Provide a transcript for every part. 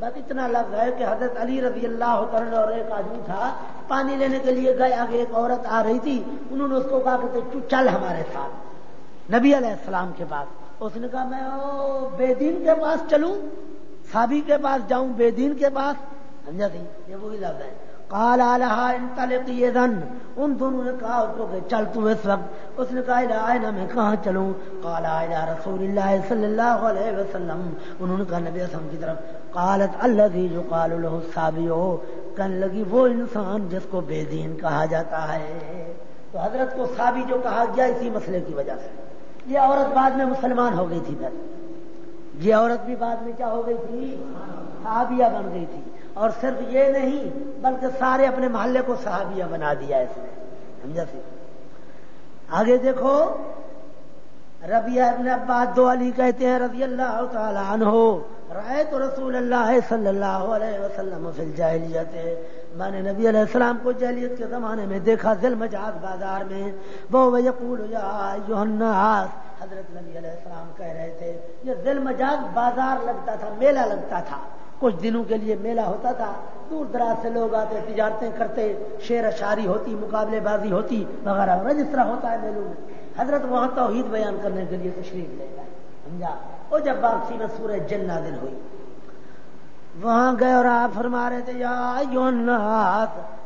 بس اتنا لفظ ہے کہ حضرت علی رضی اللہ تعالی اور ایک آدمی تھا، پانی لینے کے لیے گئے، آگے ایک عورت آ رہی تھی، انہوں نے اس کو کہا کہ چل ہمارے ساتھ۔ نبی علیہ السلام کے پاس اس نے کہا، میں او بے دین کے پاس چلوں، صحابی کے پاس جاؤں بے دین کے پاس۔ سمجھا تھی یہ وہی لفظ ہے۔ کال آلہ دن ان دونوں نے کہا اس کو کہ چل تو اس وقت. اس نے کہا آئے میں کہاں چلوں؟ کال آئے رسول اللہ صلی اللہ علیہ وسلم. انہوں نے کہا، نبی اسلم کی طرف، قالت اللہ جو کال الح صابی کہنے لگی، وہ انسان جس کو بے دین کہا جاتا ہے. تو حضرت کو صابی جو کہا گیا، اسی مسئلے کی وجہ سے. یہ عورت بعد میں مسلمان ہو گئی تھی پھر یہ عورت بھی بعد میں کیا ہو گئی تھی؟ صحابیہ بن گئی تھی. اور صرف یہ نہیں بلکہ سارے اپنے محلے کو صحابیہ بنا دیا اس نے، سمجھا سی؟ آگے دیکھو ربی ابن عباس دو علی کہتے ہیں، رضی اللہ تعالی عنہ رائے تو رسول اللہ صلی اللہ علیہ وسلم فی الجاہلیت۔ میں نے نبی علیہ السلام کو جہلیت کے زمانے میں دیکھا ذل مجاز بازار میں۔ وہ یقول، یا حضرت نبی علیہ السلام کہہ رہے تھے، یہ ذل مجاز بازار لگتا تھا، میلہ لگتا تھا۔ کچھ دنوں کے لیے میلہ ہوتا تھا۔ دور دراز سے لوگ آتے، تجارتیں کرتے شیر اشاری ہوتی، مقابلے بازی ہوتی، وغیرہ وغیرہ، جس طرح ہوتا ہے میلوں میں۔ حضرت وہاں توحید بیان کرنے کے لیے تشریف لے گئے۔ سمجھا؟ وہ جب واپسی میں سورج جن نازل ہوئی، وہاں گئے اور آپ فرما رہے تھے، یا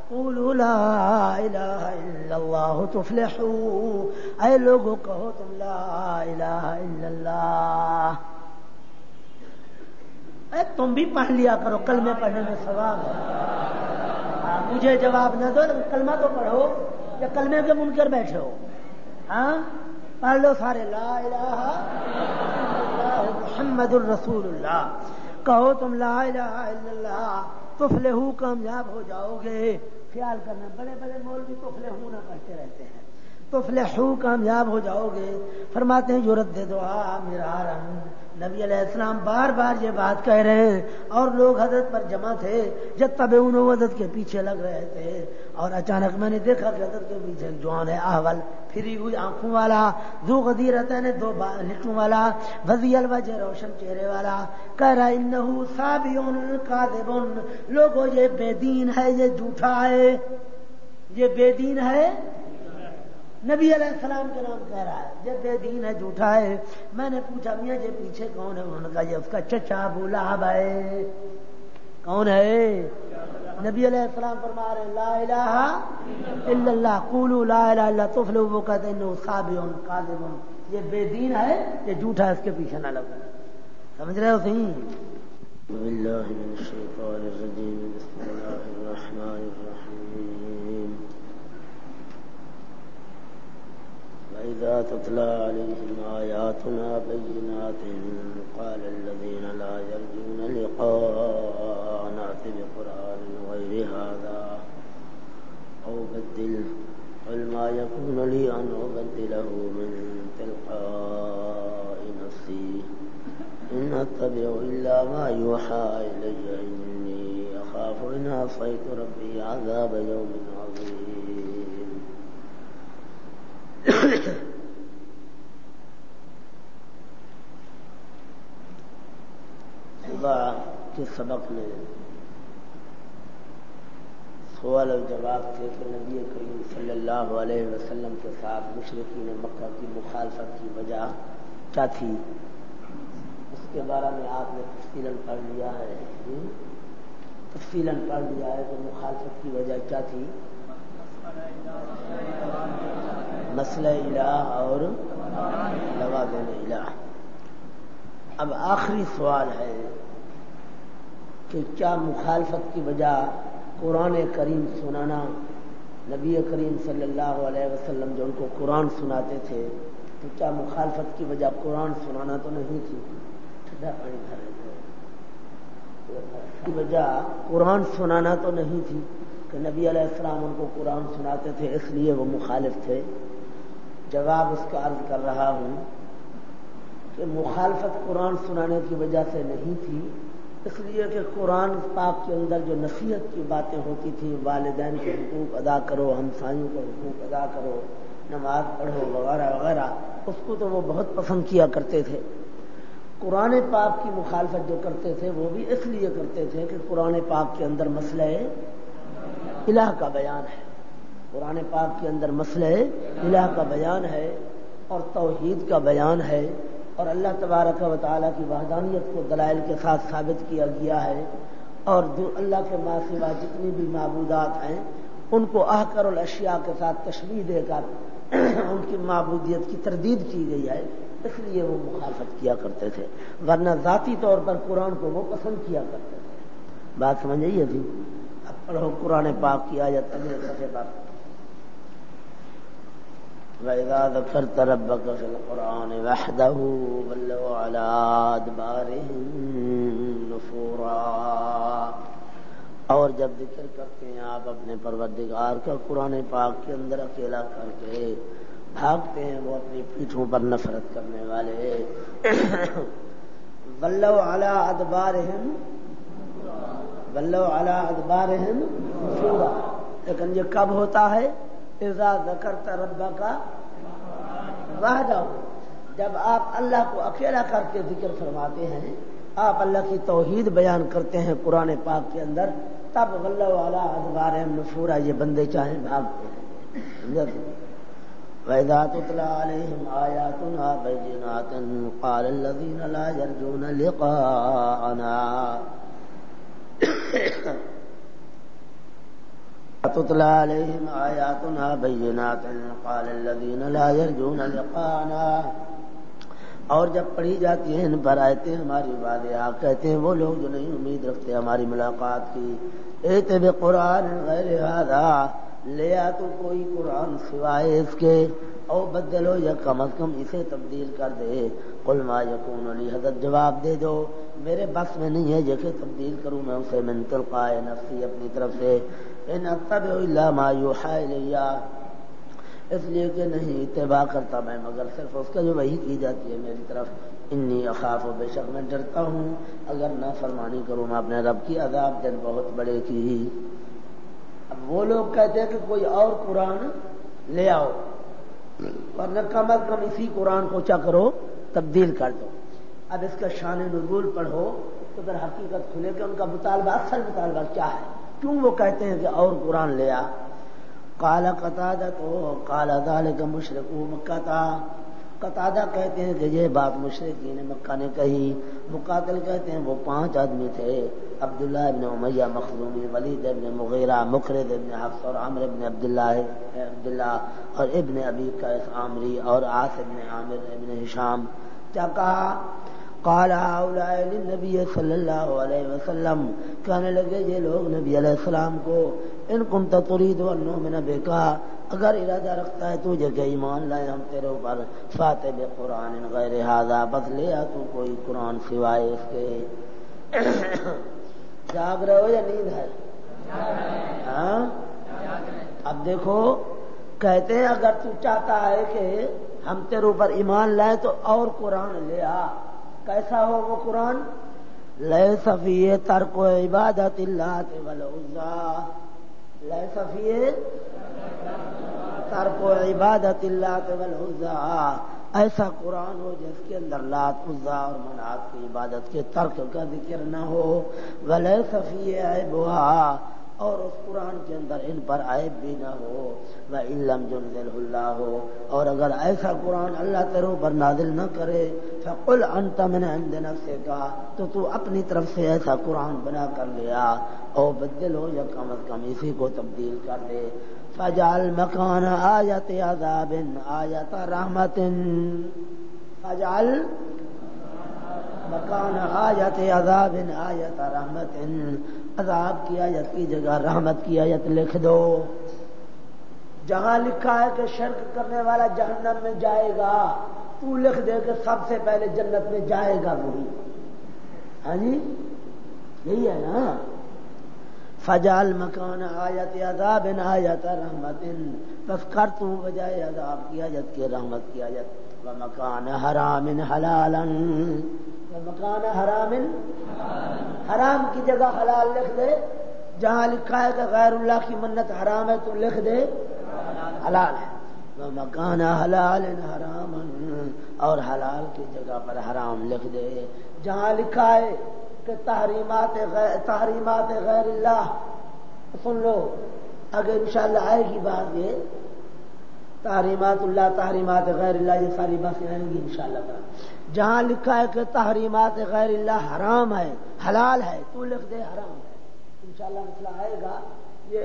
قولوا لا الہ الا اللہ تفلحوا اے لوگوں، کہو تم لا الہ الا اللہ۔ اے، تم بھی پڑھ لیا کرو، کلمے پڑھنے میں ثواب ہے۔ ہاں، مجھے جواب نہ دو کلمہ تو پڑھو، یا کلمے کے منکر بیٹھے ہو۔ ہاں پڑھ لو سارے، لا الہ محمد الرسول اللہ کہو تم لا الہ الا اللہ تفلے کامیاب ہو جاؤ گے۔ خیال کرنا، بڑے بڑے مول بھی تفلے نہ کرتے رہتے ہیں۔ تفلے کامیاب ہو جاؤ گے۔ فرماتے ہیں یورت دے دو میرا رنگ نبی علیہ السلام بار بار یہ بات کہہ رہے ہیں۔ اور لوگ حضرت پر جمع تھے، جب تب انہوں حضرت کے پیچھے لگ رہے تھے۔ اور اچانک میں نے دیکھا کہ حضرت کے پیچھے جوان ہے، احول، پھری ہوئی آنکھوں والا یعنی دو غدی رہتا ہے دو لٹوں والا وزی الوجہ روشن چہرے والا۔ کہہ رہا انہو سابیون کاذبون۔ لوگوں یہ بے دین ہے، یہ جھوٹا ہے۔ یہ بے دین ہے۔ نبی علیہ السلام کے نام کہہ رہا ہے جب بے دین ہے، جھوٹا ہے۔ میں نے پوچھا، میاں یہ پیچھے کون ہے؟ انہوں نے کہا، یہ اس کا چچا بولا بھائی کون ہے؟ نبی علیہ السلام فرما رہے لا الہ الا اللہ، قولوا لا الہ الا تفلوا وہ کہتے ہیں صابئون قاذبون یہ بے دین ہے، یہ جھوٹا ہے، اس کے پیچھے نہ لگو۔ سمجھ رہے ہو صحیح بالله من الشيطان الرجيم بسم الله الرحمن الرحيم وإذا تتلى عليهم آياتنا بينات قال الذين لا يرجون لقاء نأتي بقرآن غير هذا أو بدل قل ما يكون لي أن أبدله من تلقاء نفسي إن أتبع إلا ما يوحى إلي إني أخاف إن أصيت ربي عذاب يوم عظيم کے سبق میں سوال اور جواب تھے کہ نبی کریم صلی اللہ علیہ وسلم کے ساتھ مشرقی نے مکہ کی مخالفت کی وجہ کیا تھی؟ اس کے بارے میں آپ نے تفصیل پڑھ لیا ہے۔ تفصیل پڑھ لیا ہے کہ مخالفت کی وجہ کیا تھی؟ مسئلہ الہ اور لوازم الہ۔ اب آخری سوال ہے کہ کیا مخالفت کی وجہ قرآن کریم سنانا، نبی کریم صلی اللہ علیہ وسلم جو ان کو قرآن سناتے تھے، تو کیا مخالفت کی وجہ قرآن سنانا تو نہیں تھی؟ ٹھنڈا پانی کی وجہ قرآن سنانا تو نہیں تھی کہ نبی علیہ السلام ان کو قرآن سناتے تھے، اس لیے وہ مخالف تھے۔ جواب اس کا عرض کر رہا ہوں کہ مخالفت قرآن سنانے کی وجہ سے نہیں تھی، اس لیے کہ قرآن پاک کے اندر جو نصیحت کی باتیں ہوتی تھیں، والدین کے حقوق ادا کرو، ہمسایوں کے حقوق ادا کرو، نماز پڑھو، وغیرہ وغیرہ، اس کو تو وہ بہت پسند کیا کرتے تھے۔ قرآن پاک کی مخالفت جو کرتے تھے، وہ بھی اس لیے کرتے تھے کہ قرآن پاک کے اندر مسئلہ الہ کا بیان ہے۔ قرآن پاک کے اندر مسئلہ الہ کا بیان ہے اور توحید کا بیان ہے اور اللہ تبارک و تعالیٰ کی وحدانیت کو دلائل کے ساتھ ثابت کیا گیا ہے اور جو اللہ کے ماں سوا جتنی بھی معبودات ہیں، ان کو احکر الاشیاء کے ساتھ تشریح دے کر ان کی معبودیت کی تردید کی گئی ہے۔ اس لیے وہ مخالفت کیا کرتے تھے۔ ورنہ ذاتی طور پر قرآن کو وہ پسند کیا کرتے تھے۔ بات سمجھ آئیے تھی اب پڑھو قرآن پاک کیا جاتا ہے پر۔ وإذا ذكرت ربك في القرآن وحده ولوا على أدبارهم نفورا اور جب ذکر کرتے ہیں آپ اپنے پروردگار کا قرآن پاک کے اندر اکیلا کر کے بھاگتے ہیں، وہ اپنی پیٹھوں پر نفرت کرنے والے۔ بلو اعلی ادبار بلو اعلی ادبار لیکن یہ کب ہوتا ہے؟ ذکرت ربا کا واہ جاؤ جب آپ اللہ کو اکیلا کر کے ذکر فرماتے ہیں، آپ اللہ کی توحید بیان کرتے ہیں قرآن پاک کے اندر، تب غلہ والا ادبار نفورا یہ بندے چاہیں بھاگتے ہیں۔ وَإِذَا تُتْلَى عَلَيْهِمْ آيَاتُنَا بَيِّنَاتٍ قَالَ الَّذِينَ لَا يَرْجُونَ لِقَاءَنَا تتلى عليهم آياتنا بينات قال الذين لا يرجون لقانا اور جب پڑھی جاتی ہیں ان پر آئے ہماری باتیں آپ کہتے ہیں وہ لوگ جو نہیں امید رکھتے ہماری ملاقات کی۔ اے طب قرآن غیر هذا لیا تو کوئی قرآن سوائے اس کے، او بدلو یا کم از کم اسے تبدیل کر دے۔ قل ما یکون علی حضرت جواب دے دو۔ میرے بس میں نہیں ہے، جیسے تبدیل کروں میں اسے، من تلقائے نفسی اپنی طرف سے۔ ان الا ما یوحا الیہ، اس لیے کہ نہیں اتباع کرتا میں، مگر صرف اس کا جو وہی کی جاتی ہے میری طرف۔ انی اخاف و بے شک میں ڈرتا ہوں۔ اگر نہ فرمانی کروں، میں اپنے رب کی عذاب دن بہت بڑے کی۔ اب وہ لوگ کہتے ہیں کہ کوئی اور قرآن لے آؤ، ورنہ کم از کم اسی قرآن کو چا کرو، تبدیل کر دو۔ اب اس کا شان نزول پڑھو تو پھر حقیقت کھلے کہ ان کا مطالبہ، اصل مطالبہ کیا ہے؟ کیوں وہ کہتے ہیں کہ اور قرآن لیا کالا قطع تو کالا دال کا مشرق مکہ۔ تھا قطادہ کہتے ہیں کہ یہ بات مشرقی نے مکہ نے کہی۔ مقاتل کہتے ہیں وہ پانچ آدمی تھے۔ عبداللہ ابن امیہ مخلومی ولید ابن مغیرہ مخرد ابن حفص اور عامر ابن عبداللہ عبداللہ اور ابن ابی قیس عامری اور آس ابن عامر ابن ہشام کیا کہا؟ قال هؤلاء للنبي صلی اللہ علیہ وسلم کہنے لگے یہ لوگ نبی علیہ السلام کو، ان كنت تريد ان نؤمن بك اگر ارادہ رکھتا ہے تجھے کہ ایمان لائے ہم تیرے اوپر فاتح قرآن غیر هذا بس لیا تو کوئی قرآن سوائے اس کے۔ جاگ رہے ہو یا نیند ہے؟ ہاں؟ اب دیکھو، کہتے ہیں اگر تو چاہتا ہے کہ ہم تیرے اوپر ایمان لائے تو اور قرآن لے آ۔ کیسا ہو وہ قرآن؟ لیے صفی ترک و عبادت اللہ کے لیے صفی ترک و عبادت اللہ ایسا قرآن ہو جس کے اندر لات، عزا اور منات کی عبادت کے ترک کا ذکر نہ ہو۔ ولے صفی بوہا اور اس قرآن کے اندر ان پر عائب بھی نہ ہو وہ علم جن اللہ ہو اور اگر ایسا قرآن اللہ ترو پر نازل نہ کرے، فقل انت من عند نفسے کا تو تو اپنی طرف سے ایسا قرآن بنا کر لیا او بدل ہو یا کم از کم اسی کو تبدیل کر دے فجال مکان آیت عذاب آیت رحمت فجال مکان آیت عذاب آیت رحمت، عذاب کی آیت کی جگہ رحمت کی آیت لکھ دو۔ جہاں لکھا ہے کہ شرک کرنے والا جہنم میں جائے گا، تو لکھ دے کہ سب سے پہلے جنت میں جائے گا وہی۔ ہاں جی؟ یہی ہے نا۔ فجال مکان آیت عذاب آیت رحمت۔ بس کر تو بجائے عذاب کی آیت کی رحمت کی آیت۔ و مکان حرام حلال مکان حرام حرام کی جگہ حلال لکھ دے، جہاں لکھا ہے کہ غیر اللہ کی منت حرام ہے تو لکھ دے، حلال ہے۔ مکان حلال حرام، اور حلال کی جگہ پر حرام لکھ دے۔ جہاں لکھا ہے کہ تحریمات غیر تحریمات غیر اللہ، سن لو، اگر انشاءاللہ آئے گی بات یہ تحریمات، اللہ تحریمات غیر اللہ، یہ ساری باتیں آئیں گی انشاءاللہ شاء اللہ جہاں لکھا ہے کہ تحریمات غیر اللہ حرام ہے، حلال ہے، تو لکھ دے حرام ہے۔ انشاءاللہ مسئلہ آئے گا، یہ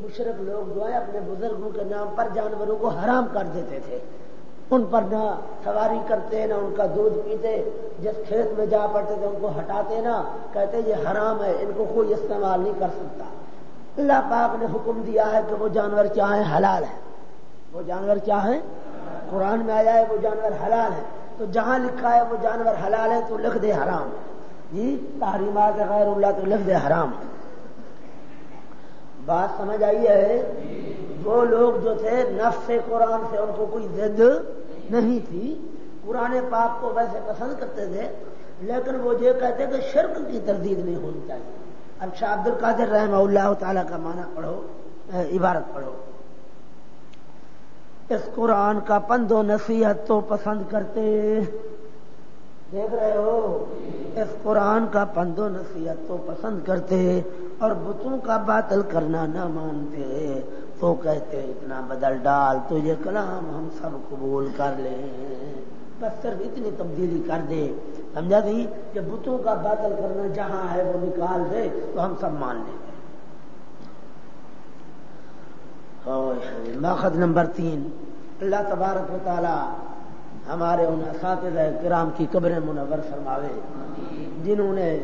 مشرق لوگ جو ہے اپنے بزرگوں کے نام پر جانوروں کو حرام کر دیتے تھے۔ ان پر نہ سواری کرتے، نہ ان کا دودھ پیتے، جس کھیت میں جا پڑتے تھے ان کو ہٹاتے نا کہتے یہ حرام ہے، ان کو کوئی استعمال نہیں کر سکتا۔ اللہ پاک نے حکم دیا ہے کہ وہ جانور چاہیں حلال ہے وہ جانور چاہیں قرآن میں آیا ہے وہ جانور حلال ہے تو جہاں لکھا ہے وہ جانور حلال ہے تو لکھ دے حرام۔ جی تحریمات غیر اللہ تو لکھ دے حرام۔ بات سمجھ آئی ہے؟ وہ لوگ جو تھے، نفس قرآن سے ان کو کوئی ضد نہیں تھی۔ قرآن پاک کو ویسے پسند کرتے تھے، لیکن وہ یہ کہتے کہ شرک کی تردید نہیں ہونی چاہیے۔ اچھا، اب شاہ عبد القادر رحمہ اللہ تعالی کا معنی پڑھو عبارت پڑھو۔ اس قرآن کا پند و نصیحت تو پسند کرتے دیکھ رہے ہو؟ اس قرآن کا پند و نصیحت تو پسند کرتے اور بتوں کا باطل کرنا نہ مانتے تو کہتے اتنا بدل ڈال تو یہ کلام ہم سب قبول کر لیں۔ بس صرف اتنی تبدیلی کر دے۔ سمجھا گئی کہ بتوں کا باطل کرنا جہاں ہے وہ نکال دے تو ہم سب مان لیں۔ ماخذ نمبر تین۔ اللہ تبارک و تعالی ہمارے ان اساتذہ کرام کی قبریں منور فرماوے۔ جنہوں نے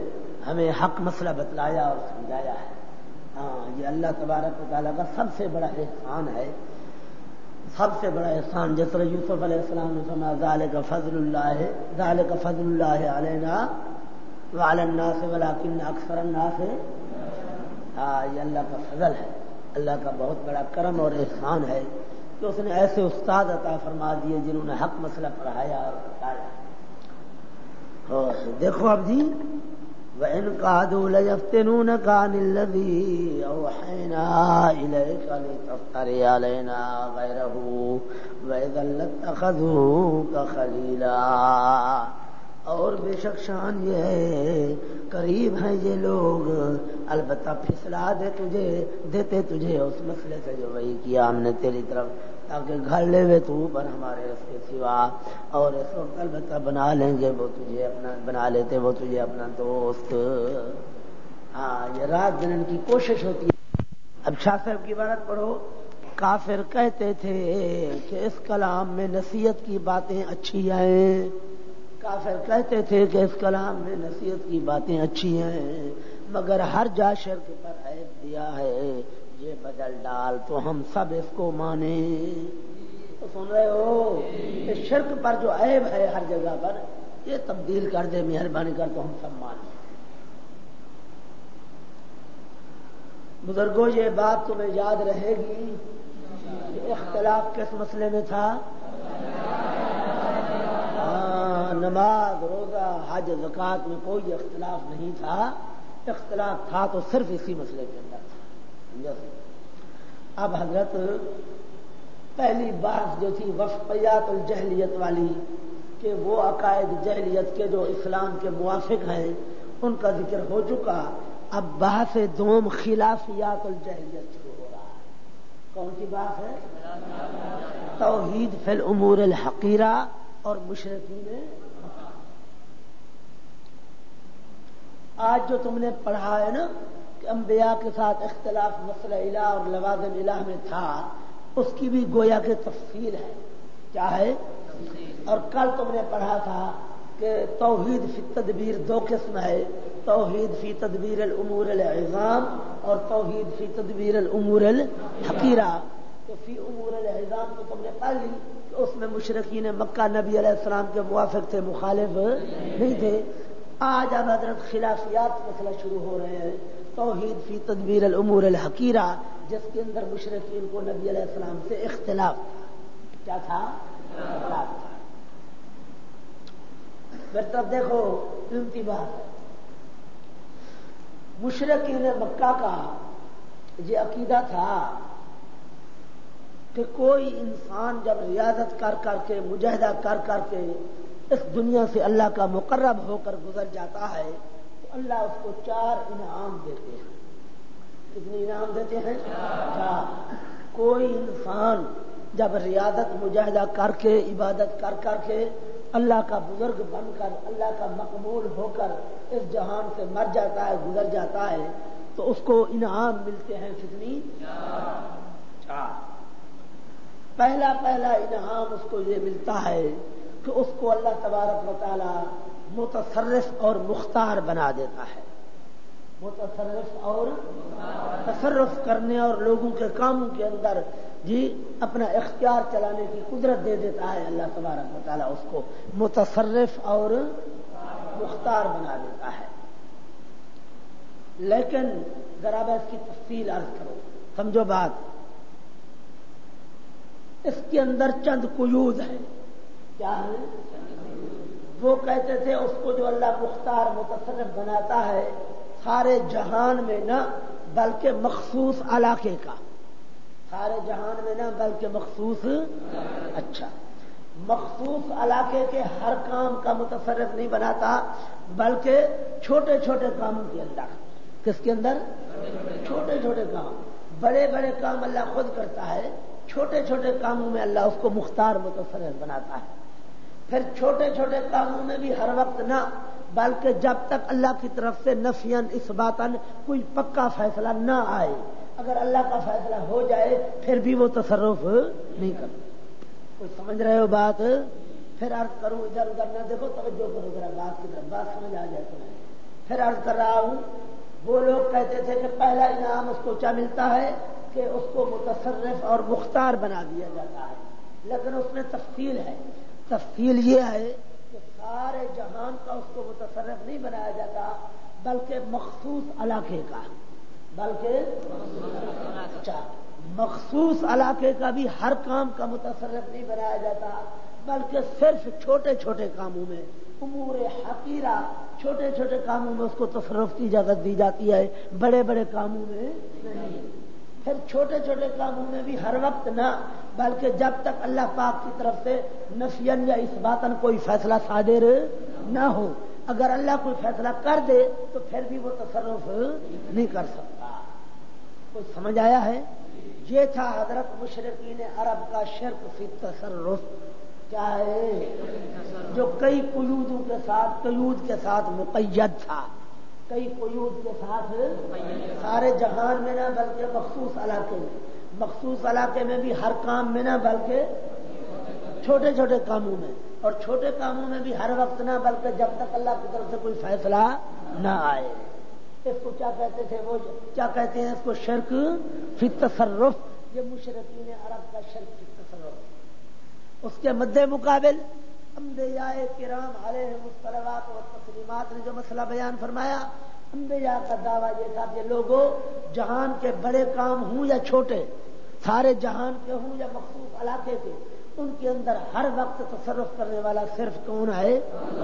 ہمیں حق مسئلہ بتلایا اور سمجھایا ہے۔ ہاں یہ اللہ تبارک و تعالیٰ کا سب سے بڑا احسان ہے۔ سب سے بڑا احسان جس طرح یوسف علیہ السلام نے سما ظال کا فضل اللہ ہے ظال کا فضل اللہ علینا والنا سے ولاکن اکثر اللہ سے ہاں یہ اللہ کا فضل ہے۔ اللہ کا بہت بڑا کرم اور احسان ہے کہ اس نے ایسے استاد عطا فرما دیے جنہوں نے حق مسئلہ پڑھایا اور بتایا۔ دیکھو اب جی وإن قادوا ليفتنونك عن الذي أوحينا إليك لتفتري علينا غيره وإذا لاتخذوك خليلا اور بے شک شان یہ ہے، قریب ہیں یہ لوگ۔ البتہ پھسلا دے تجھے، دیتے تجھے اس مسئلے سے جو وہی کیا ہم نے تیری طرف، تاکہ گھر لے ہوئے تو اوپر ہمارے رستے سوا۔ اور اس وقت البتہ بنا لیں گے وہ تجھے اپنا، بنا لیتے وہ تجھے اپنا دوست۔ ہاں یہ رات دن کی کوشش ہوتی ہے۔ اب شاہ صاحب کی بات پڑھو۔ کافر کہتے تھے کہ اس کلام میں نصیحت کی باتیں اچھی آئیں۔ کافر کہتے تھے کہ اس کلام میں نصیحت کی باتیں اچھی ہیں، مگر ہر جا شرک پر عیب دیا ہے۔ یہ بدل ڈال تو ہم سب اس کو مانے تو سن رہے ہو؟ اس شرک پر جو عیب ہے ہر جگہ پر، یہ تبدیل کر دے، مہربانی کر تو ہم سب مانے بزرگوں یہ بات تمہیں یاد رہے گی اختلاف کس مسئلے میں تھا؟ نماز، روزہ، حج زکات میں کوئی اختلاف نہیں تھا۔ اختلاف تھا تو صرف اسی مسئلے کے اندر تھا۔ اب حضرت پہلی بات جو تھی، وفقیات الجہلیت والی، کہ وہ عقائد جہلیت کے جو اسلام کے موافق ہیں، ان کا ذکر ہو چکا۔ اب بحث دوم خلافیات الجہلیت شروع ہو رہا ہے۔ کون سی بات ہے؟ توحید فی الامور الحقیرہ۔ اور مشرقین آج جو تم نے پڑھا ہے نا کہ انبیاء کے ساتھ اختلاف مسئلہ الہ اور لوازم الہ میں تھا، اس کی بھی گویا کے تفصیل ہے۔ کیا ہے؟ اور کل تم نے پڑھا تھا کہ توحید فی تدبیر دو قسم ہے، توحید فی تدبیر الامور العظام اور توحید فی تدبیر الامور الحقیرہ۔ تو فی امور العظام تو تم نے پڑھ لی کہ اس میں مشرقین مکہ نبی علیہ السلام کے موافق تھے، مخالف نہیں تھے۔ آج اب حضرت خلافیات مسئلہ شروع ہو رہے ہیں۔ توحید فی تدبیر الامور الحقیرہ، جس کے اندر مشرقین کو نبی علیہ السلام سے اختلاف۔ کیا تھا؟ اختلاف تھا۔ پھر تب دیکھو قیمتی بات۔ مشرقین مکہ کا یہ عقیدہ تھا کہ کوئی انسان جب ریاضت کر کر کے، مجاہدہ کر کر کے اس دنیا سے اللہ کا مقرب ہو کر گزر جاتا ہے، تو اللہ اس کو چار انعام دیتے ہیں۔ کتنے انعام دیتے ہیں؟ چار۔ کوئی انسان جب ریاضت، مجاہدہ کر کے، عبادت کر کر کے اللہ کا بزرگ بن کر، اللہ کا مقبول ہو کر اس جہان سے مر جاتا ہے، گزر جاتا ہے، تو اس کو انعام ملتے ہیں کتنی؟ چار۔ پہلا پہلا انعام اس کو یہ ملتا ہے کہ اس کو اللہ تبارک و تعالی متصرف اور مختار بنا دیتا ہے۔ متصرف اور تصرف کرنے اور لوگوں کے کاموں کے اندر جی اپنا اختیار چلانے کی قدرت دے دیتا ہے۔ اللہ تبارک و تعالیٰ اس کو متصرف اور مختار بنا دیتا ہے۔ لیکن ذرا اس کی تفصیل عرض کرو سمجھو بات۔ اس کے اندر چند قیود ہے کیا ہے وہ کہتے تھے، اس کو جو اللہ مختار متصرف بناتا ہے، سارے جہان میں نہ، بلکہ مخصوص علاقے کا۔ سارے جہان میں نہ، بلکہ مخصوص اچھا۔ مخصوص علاقے کے ہر کام کا متصرف نہیں بناتا، بلکہ چھوٹے چھوٹے کاموں کے اندر۔ کس کے اندر؟ چھوٹے چھوٹے کام۔ بڑے بڑے کام اللہ خود کرتا ہے۔ چھوٹے چھوٹے کاموں میں اللہ اس کو مختار متصرف بناتا ہے۔ پھر چھوٹے چھوٹے کاموں میں بھی ہر وقت نہ، بلکہ جب تک اللہ کی طرف سے نفین اس باتن کوئی پکا فیصلہ نہ آئے، اگر اللہ کا فیصلہ ہو جائے، پھر بھی وہ تصرف نہیں کرتا۔ کوئی سمجھ رہے ہو بات؟ پھر عرض کروں، ادھر ادھر نہ دیکھو، توجہ کرو ذرا، بات کی طرف، بات سمجھ آ جائے تمہیں پھر عرض کر رہا ہوں، وہ لوگ کہتے تھے کہ پہلا انعام اس کو کیا ملتا ہے؟ کہ اس کو متصرف اور مختار بنا دیا جاتا ہے۔ لیکن اس میں تفصیل ہے۔ تفصیل یہ ہے کہ سارے جہان کا اس کو متصرف نہیں بنایا جاتا، بلکہ مخصوص علاقے کا۔ بلکہ اچھا مخصوص علاقے کا بھی ہر کام کا متصرف نہیں بنایا جاتا، بلکہ صرف چھوٹے چھوٹے کاموں میں، امور حقیرہ چھوٹے چھوٹے کاموں میں اس کو تصرف کی اجازت دی جاتی ہے، بڑے بڑے کاموں میں نہیں۔ پھر چھوٹے چھوٹے کاموں میں بھی ہر وقت نہ، بلکہ جب تک اللہ پاک کی طرف سے نفین یا اس باتن کوئی فیصلہ صادر نہ ہو، اگر اللہ کوئی فیصلہ کر دے تو پھر بھی وہ تصرف نہیں کر سکتا۔ کوئی سمجھ آیا ہے؟ یہ تھا حضرت مشرقین عرب کا شرک فی تصرف کیا ہے جو کئی قیودوں کے ساتھ، قیود کے ساتھ مقید تھا۔ کئی قیود کے ساتھ سارے جہان میں نہ، بلکہ مخصوص علاقے میں۔ مخصوص علاقے میں بھی ہر کام میں نہ، بلکہ چھوٹے چھوٹے کاموں میں۔ اور چھوٹے کاموں میں بھی ہر وقت نہ، بلکہ جب تک اللہ کی طرف سے کوئی فیصلہ نہ آئے۔ اس کو کیا کہتے تھے وہ؟ کیا کہتے ہیں اس کو؟ شرک فی تصرف یہ مشرقین عرب کا شرک فی تصرف اس کے مد مقابل انبیاء کرام علیہ مسلمات و تسلیمات نے جو مسئلہ بیان فرمایا، انبیاء کا دعویٰ یہ تھا کہ لوگوں جہان کے بڑے کام ہوں یا چھوٹے، سارے جہان کے ہوں یا مخصوص علاقے کے، ان کے اندر ہر وقت تصرف کرنے والا صرف کون ہے؟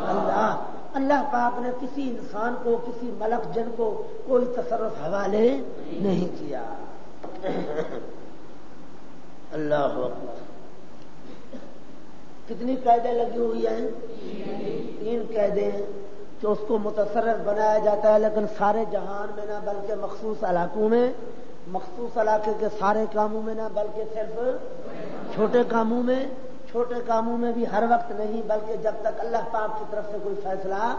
اللہ۔ اللہ پاک نے کسی انسان کو، کسی ملک، جن کو کوئی تصرف حوالے نہیں کیا۔ اللہ کتنی قیدیں لگی ہوئی ہیں؟ تین قیدیں کہ اس کو متصرف بنایا جاتا ہے، لیکن سارے جہان میں نہ، بلکہ مخصوص علاقوں میں، مخصوص علاقے کے سارے کاموں میں نہ، بلکہ صرف چھوٹے کاموں میں، چھوٹے کاموں میں بھی ہر وقت نہیں، بلکہ جب تک اللہ پاک کی طرف سے کوئی فیصلہ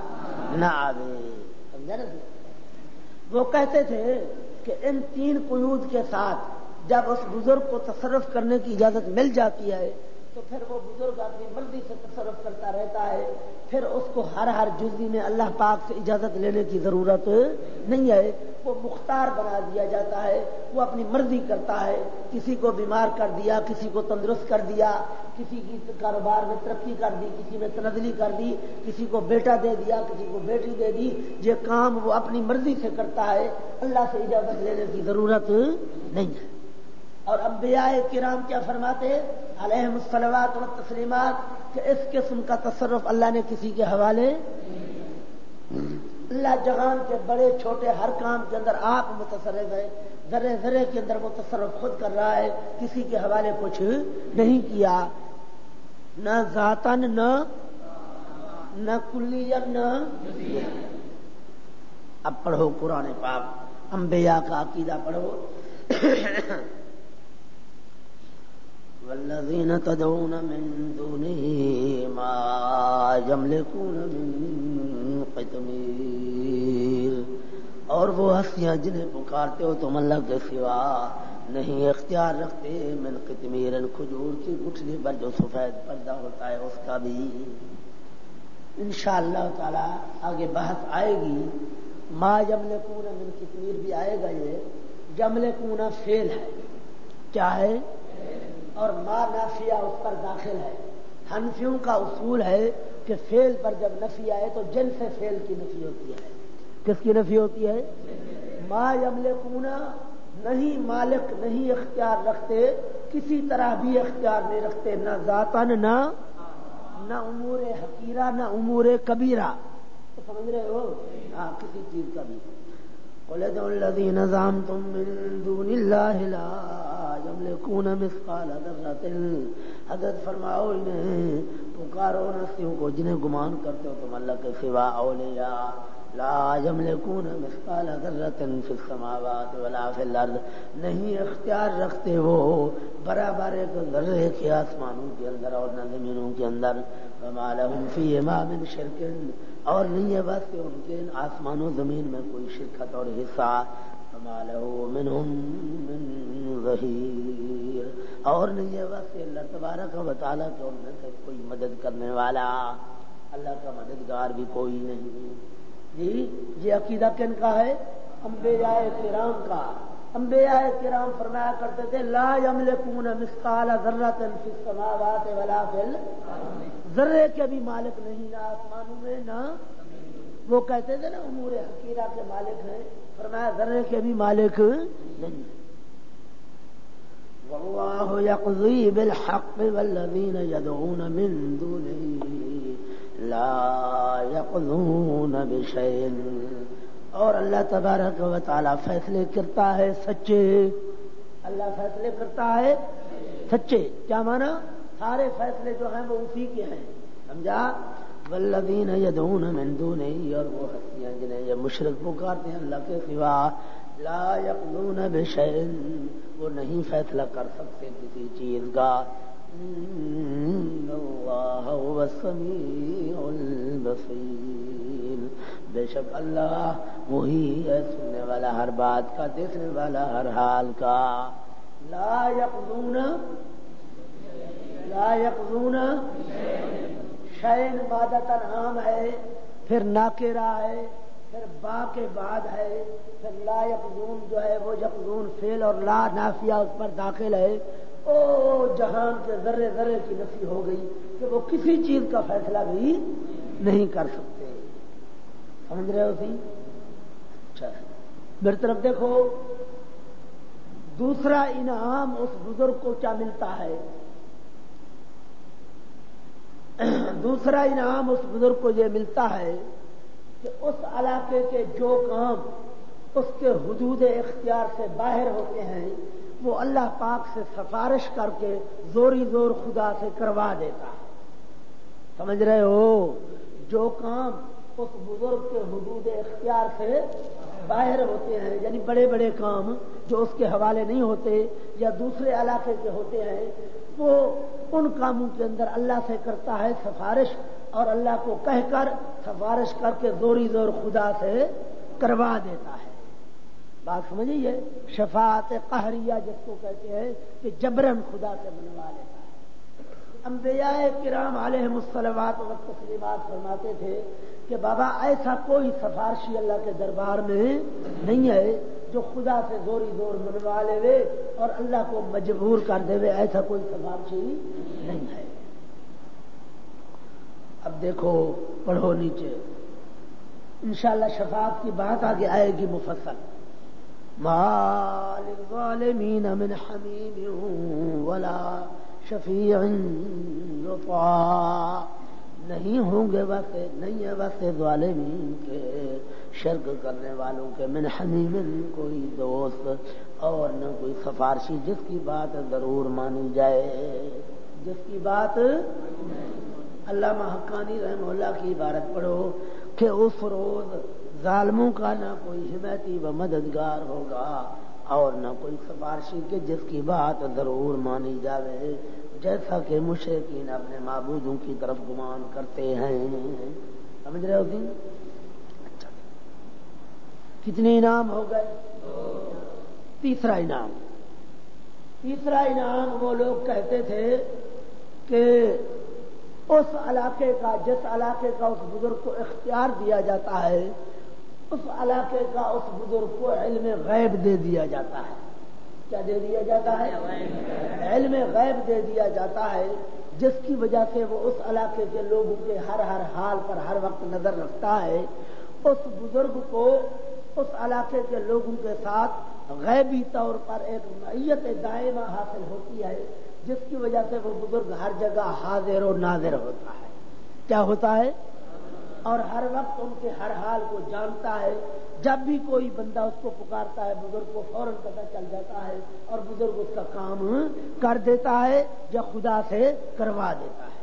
نہ آوے۔ سمجھا نا جی؟ وہ کہتے تھے کہ ان تین قیود کے ساتھ جب اس بزرگ کو تصرف کرنے کی اجازت مل جاتی ہے تو پھر وہ بزرگ اپنی مرضی سے تصرف کرتا رہتا ہے۔ پھر اس کو ہر ہر جزی میں اللہ پاک سے اجازت لینے کی ضرورت نہیں ہے۔ وہ مختار بنا دیا جاتا ہے۔ وہ اپنی مرضی کرتا ہے۔ کسی کو بیمار کر دیا، کسی کو تندرست کر دیا، کسی کی کاروبار میں ترقی کر دی، کسی میں تنزلی کر دی، کسی کو بیٹا دے دیا، کسی کو بیٹی دے دی۔ یہ کام وہ اپنی مرضی سے کرتا ہے۔ اللہ سے اجازت لینے کی ضرورت نہیں ہے۔ اور انبیاء کرام کیا فرماتے علیہ السلوات و تسلیمات کہ اس قسم کا تصرف اللہ نے کسی کے حوالے اللہ جہان کے بڑے چھوٹے ہر کام کے اندر آپ متصرف ہے ذرے ذرے کے اندر وہ تصرف خود کر رہا ہے، کسی کے حوالے کچھ نہیں کیا۔ نہ ذاتن نہ نہ کلی نہ اب پڑھو قرآن پاک، انبیاء کا عقیدہ پڑھو۔ والذين تدعون من دونه ما يملكون من قتمير اور وہ ہستیاں جنہیں پکارتے ہو تم اللہ کے سوا نہیں اختیار رکھتے من قتمیر کھجور کی گٹھلی پر جو سفید پردہ ہوتا ہے اس کا بھی۔ انشاءاللہ اللہ تعالی آگے بحث آئے گی۔ ما جمل کون من قتمیر بھی آئے گا یہ۔ جمل کونا فیل ہے۔ کیا ہے؟ اور ماں نافیہ اس پر داخل ہے۔ ہنفیوں کا اصول ہے کہ فیل پر جب نفی آئے تو جن سے فیل کی نفی ہوتی ہے۔ کس کی نفی ہوتی ہے؟ ماں یمل نہیں مالک نہیں اختیار رکھتے، کسی طرح بھی اختیار نہیں رکھتے، نہ ذاتن نہ نہ امور حقیرہ، نہ امور کبیرہ۔ تو سمجھ رہے ہو؟ ہاں کسی چیز کا بھی۔ قل ادعوا الذين زعمتم من دون الله لا يملكون مثقال ذرة. حضرت فرماؤ انہیں، پکارو نسیوں کو جنہیں گمان کرتے ہو تم اللہ کے سوا اولیاء. لا يملكون مثقال ذرة في السماوات ولا في الارض. نہیں اختیار رکھتے وہ برابر ایک ذرے کے آسمانوں کے اندر اور نہ زمینوں کے اندر. وما لهم فيهما من شرك اور نہیں ہے بس کہ ان کے آسمان و زمین میں کوئی شرکت اور حصہ ظہیر۔ اور نہیں ہے بس کہ اللہ تبارک و تعالیٰ کے ان میں سے کوئی مدد کرنے والا، اللہ کا مددگار بھی کوئی نہیں۔ جی یہ عقیدہ کن کا ہے؟ انبیاء کرام کا۔ انبیاء کرام فرمایا کرتے تھے، لا یملکون مسقال ذرۃ فی السماوات ولا فی ذرے کے بھی مالک نہیں، نہ آسمانوں میں، نہ وہ کہتے تھے نا، امور حقیرہ کے مالک ہیں۔ فرمایا ذرے کے بھی مالک نہیں۔ واللہ یقضی بالحق والذین یدعون من دونه لا یقضون بشیء۔ اور اللہ تبارک و تعالی فیصلے کرتا ہے سچے۔ اللہ فیصلے کرتا ہے سچے۔ کیا مانا؟ سارے فیصلے جو ہیں وہ اسی کے ہیں۔ سمجھا؟ ولدین یدون مندو نہیں اور وہ ہستیاں جنہیں یہ مشرق پکارتے ہیں اللہ کے سوا، لا یقلون بشین وہ نہیں فیصلہ کر سکتے کسی چیز کا۔ اللہ البصیر۔ بے شک اللہ وہی ہے سننے والا، ہر بات کا، دیکھنے والا، ہر حال کا۔ لا یقلون لا یقون شین بادت عام ہے، پھر ناکرا ہے، پھر با کے بعد ہے۔ پھر لا یقون جو ہے، وہ یقون فیل اور لا نافیہ اس پر داخل ہے۔ او جہان کے ذرے ذرے کی نفی ہو گئی کہ وہ کسی چیز کا فیصلہ بھی نہیں کر سکتے۔ سمجھ رہے ہو سی اچھا۔ میری طرف دیکھو، دوسرا انعام اس بزرگ کو کیا ملتا ہے؟ دوسرا انعام اس بزرگ کو یہ ملتا ہے کہ اس علاقے کے جو کام اس کے حدود اختیار سے باہر ہوتے ہیں، وہ اللہ پاک سے سفارش کر کے زوری زور خدا سے کروا دیتا۔ ہے سمجھ رہے ہو؟ جو کام اس بزرگ کے حدود اختیار سے باہر ہوتے ہیں یعنی بڑے بڑے کام جو اس کے حوالے نہیں ہوتے یا دوسرے علاقے کے ہوتے ہیں، وہ ان کاموں کے اندر اللہ سے کرتا ہے سفارش اور اللہ کو کہہ کر سفارش کر کے زوری زور خدا سے کروا دیتا ہے۔ بات سمجھیے؟ شفاعت قہریہ جس کو کہتے ہیں کہ جبرن خدا سے منوا لیتا ہے۔ انبیاء کرام علیہ مسلمات و تسلیمات فرماتے تھے کہ بابا ایسا کوئی سفارشی اللہ کے دربار میں نہیں ہے جو خدا سے زوری زور منوا لے اور اللہ کو مجبور کر دے ایسا کوئی سفارشی نہیں ہے۔ اب دیکھو، پڑھو نیچے۔ انشاءاللہ شفاعت کی بات آگے آئے گی مفصل۔ الظالمین من حمیم ولا شفیع یطاع نہیں ہوں گے وقت، نہیں ہے وقت ظالمین کے۔ شرک کرنے والوں کے من حمیم کوئی دوست اور نہ کوئی سفارشی۔ جس کی بات ضرور مانی جائے۔ جس کی بات اللہ حقانی رحم اللہ کی عبارت پڑھو کہ اس روز ظالموں کا نہ کوئی حمایتی و مددگار ہوگا۔ اور نہ کوئی سفارشی کے جس کی بات ضرور مانی جاوے۔ جیسا کہ مشرقین اپنے معبودوں کی طرف گمان کرتے ہیں۔ سمجھ رہے ہو دن اچھا۔ کتنے انعام ہو گئے؟ تیسرا انعام۔ تیسرا انعام وہ لوگ کہتے تھے کہ اس علاقے کا، جس علاقے کا اس بزرگ کو اختیار دیا جاتا ہے اس علاقے کا اس بزرگ کو علم غیب دے دیا جاتا ہے۔ کیا دے دیا جاتا ہے؟ علم غیب دے دیا جاتا ہے، جس کی وجہ سے وہ اس علاقے کے لوگوں کے ہر ہر حال پر ہر وقت نظر رکھتا ہے۔ اس بزرگ کو اس علاقے کے لوگوں کے ساتھ غیبی طور پر ایک معیت دائمہ حاصل ہوتی ہے، جس کی وجہ سے وہ بزرگ ہر جگہ حاضر و ناظر ہوتا ہے۔ کیا ہوتا ہے؟ اور ہر وقت ان کے ہر حال کو جانتا ہے۔ جب بھی کوئی بندہ اس کو پکارتا ہے، بزرگ کو فوراً پتہ چل جاتا ہے اور بزرگ اس کا کام کر دیتا ہے، یا خدا سے کروا دیتا ہے۔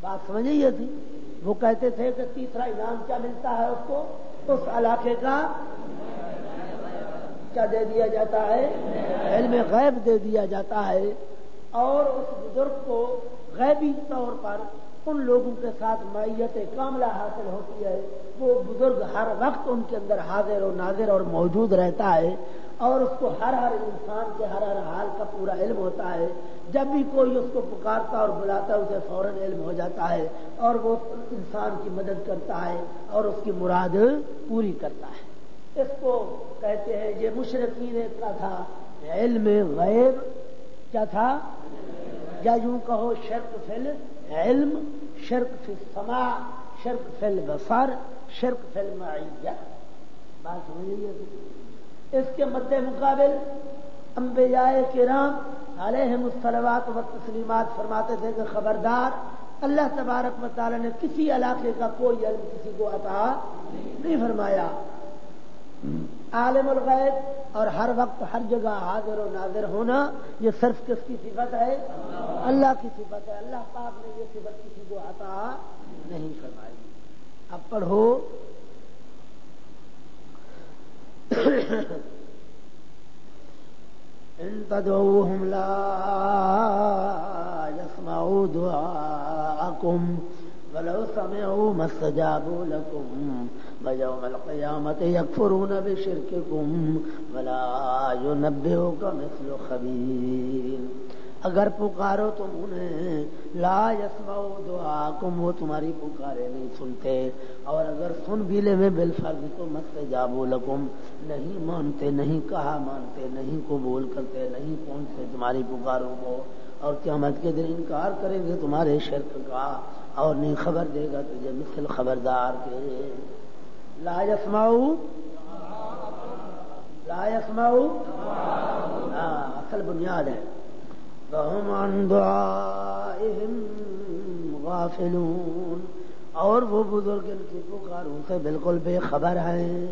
بات سمجھے یہ تھی جی؟ وہ کہتے تھے کہ تیسرا انعام کیا ملتا ہے اس کو؟ اس علاقے کا کیا دے دیا جاتا ہے؟ علم غیب دے دیا جاتا ہے۔ اور اس بزرگ کو غیبی طور پر ان لوگوں کے ساتھ معیت کاملہ حاصل ہوتی ہے۔ وہ بزرگ ہر وقت ان کے اندر حاضر و ناظر اور موجود رہتا ہے اور اس کو ہر ہر انسان کے ہر ہر حال کا پورا علم ہوتا ہے۔ جب بھی کوئی اس کو پکارتا اور بلاتا ہے، اسے فوراً علم ہو جاتا ہے اور وہ انسان کی مدد کرتا ہے اور اس کی مراد پوری کرتا ہے۔ اس کو کہتے ہیں، یہ مشرقین کا تھا، علم غیب کیا تھا؟ یا یوں کہو، شرک فل علم شرک فی السماع شرک فی البصر شرک فی المعیہ بات سمجھ اس کے مد مقابل انبیاء کرام علیہ الصلوات و تسلیمات فرماتے تھے کہ خبردار، اللہ تبارک و تعالی نے کسی علاقے کا کوئی علم کسی کو عطا نہیں فرمایا۔ عالم الغیب اور ہر وقت ہر جگہ حاضر و ناظر ہونا یہ صرف کس کی صفت ہے؟ اللہ کی صفت ہے۔ اللہ پاک نے یہ صفت کسی کو عطا نہیں فرمائی۔ اب پڑھو۔ ان تدعوهم لا يسمعوا دعاءكم ولو سمعوا ما استجابوا لكم ويوم القيامة يكفرون بشرككم ولا ينبئك مثل خبير اگر پکارو تم انہیں، لا یسمعو دعا کم وہ تمہاری پکارے نہیں سنتے۔ اور اگر سن بھی لے، میں بل فرض تو مت جابو لکم، نہیں مانتے، نہیں کہا مانتے، نہیں قبول کرتے، نہیں پہنچتے تمہاری پکاروں کو۔ اور قیامت کے دن انکار کریں گے تمہارے شرک کا۔ اور نہیں خبر دے گا تجھے مثل خبردار کے۔ لا یسماؤ لا یسماؤ اصل بنیاد ہے۔ غافلون۔ اور وہ بزرگ ان کی پکاروں سے بالکل بے خبر ہیں۔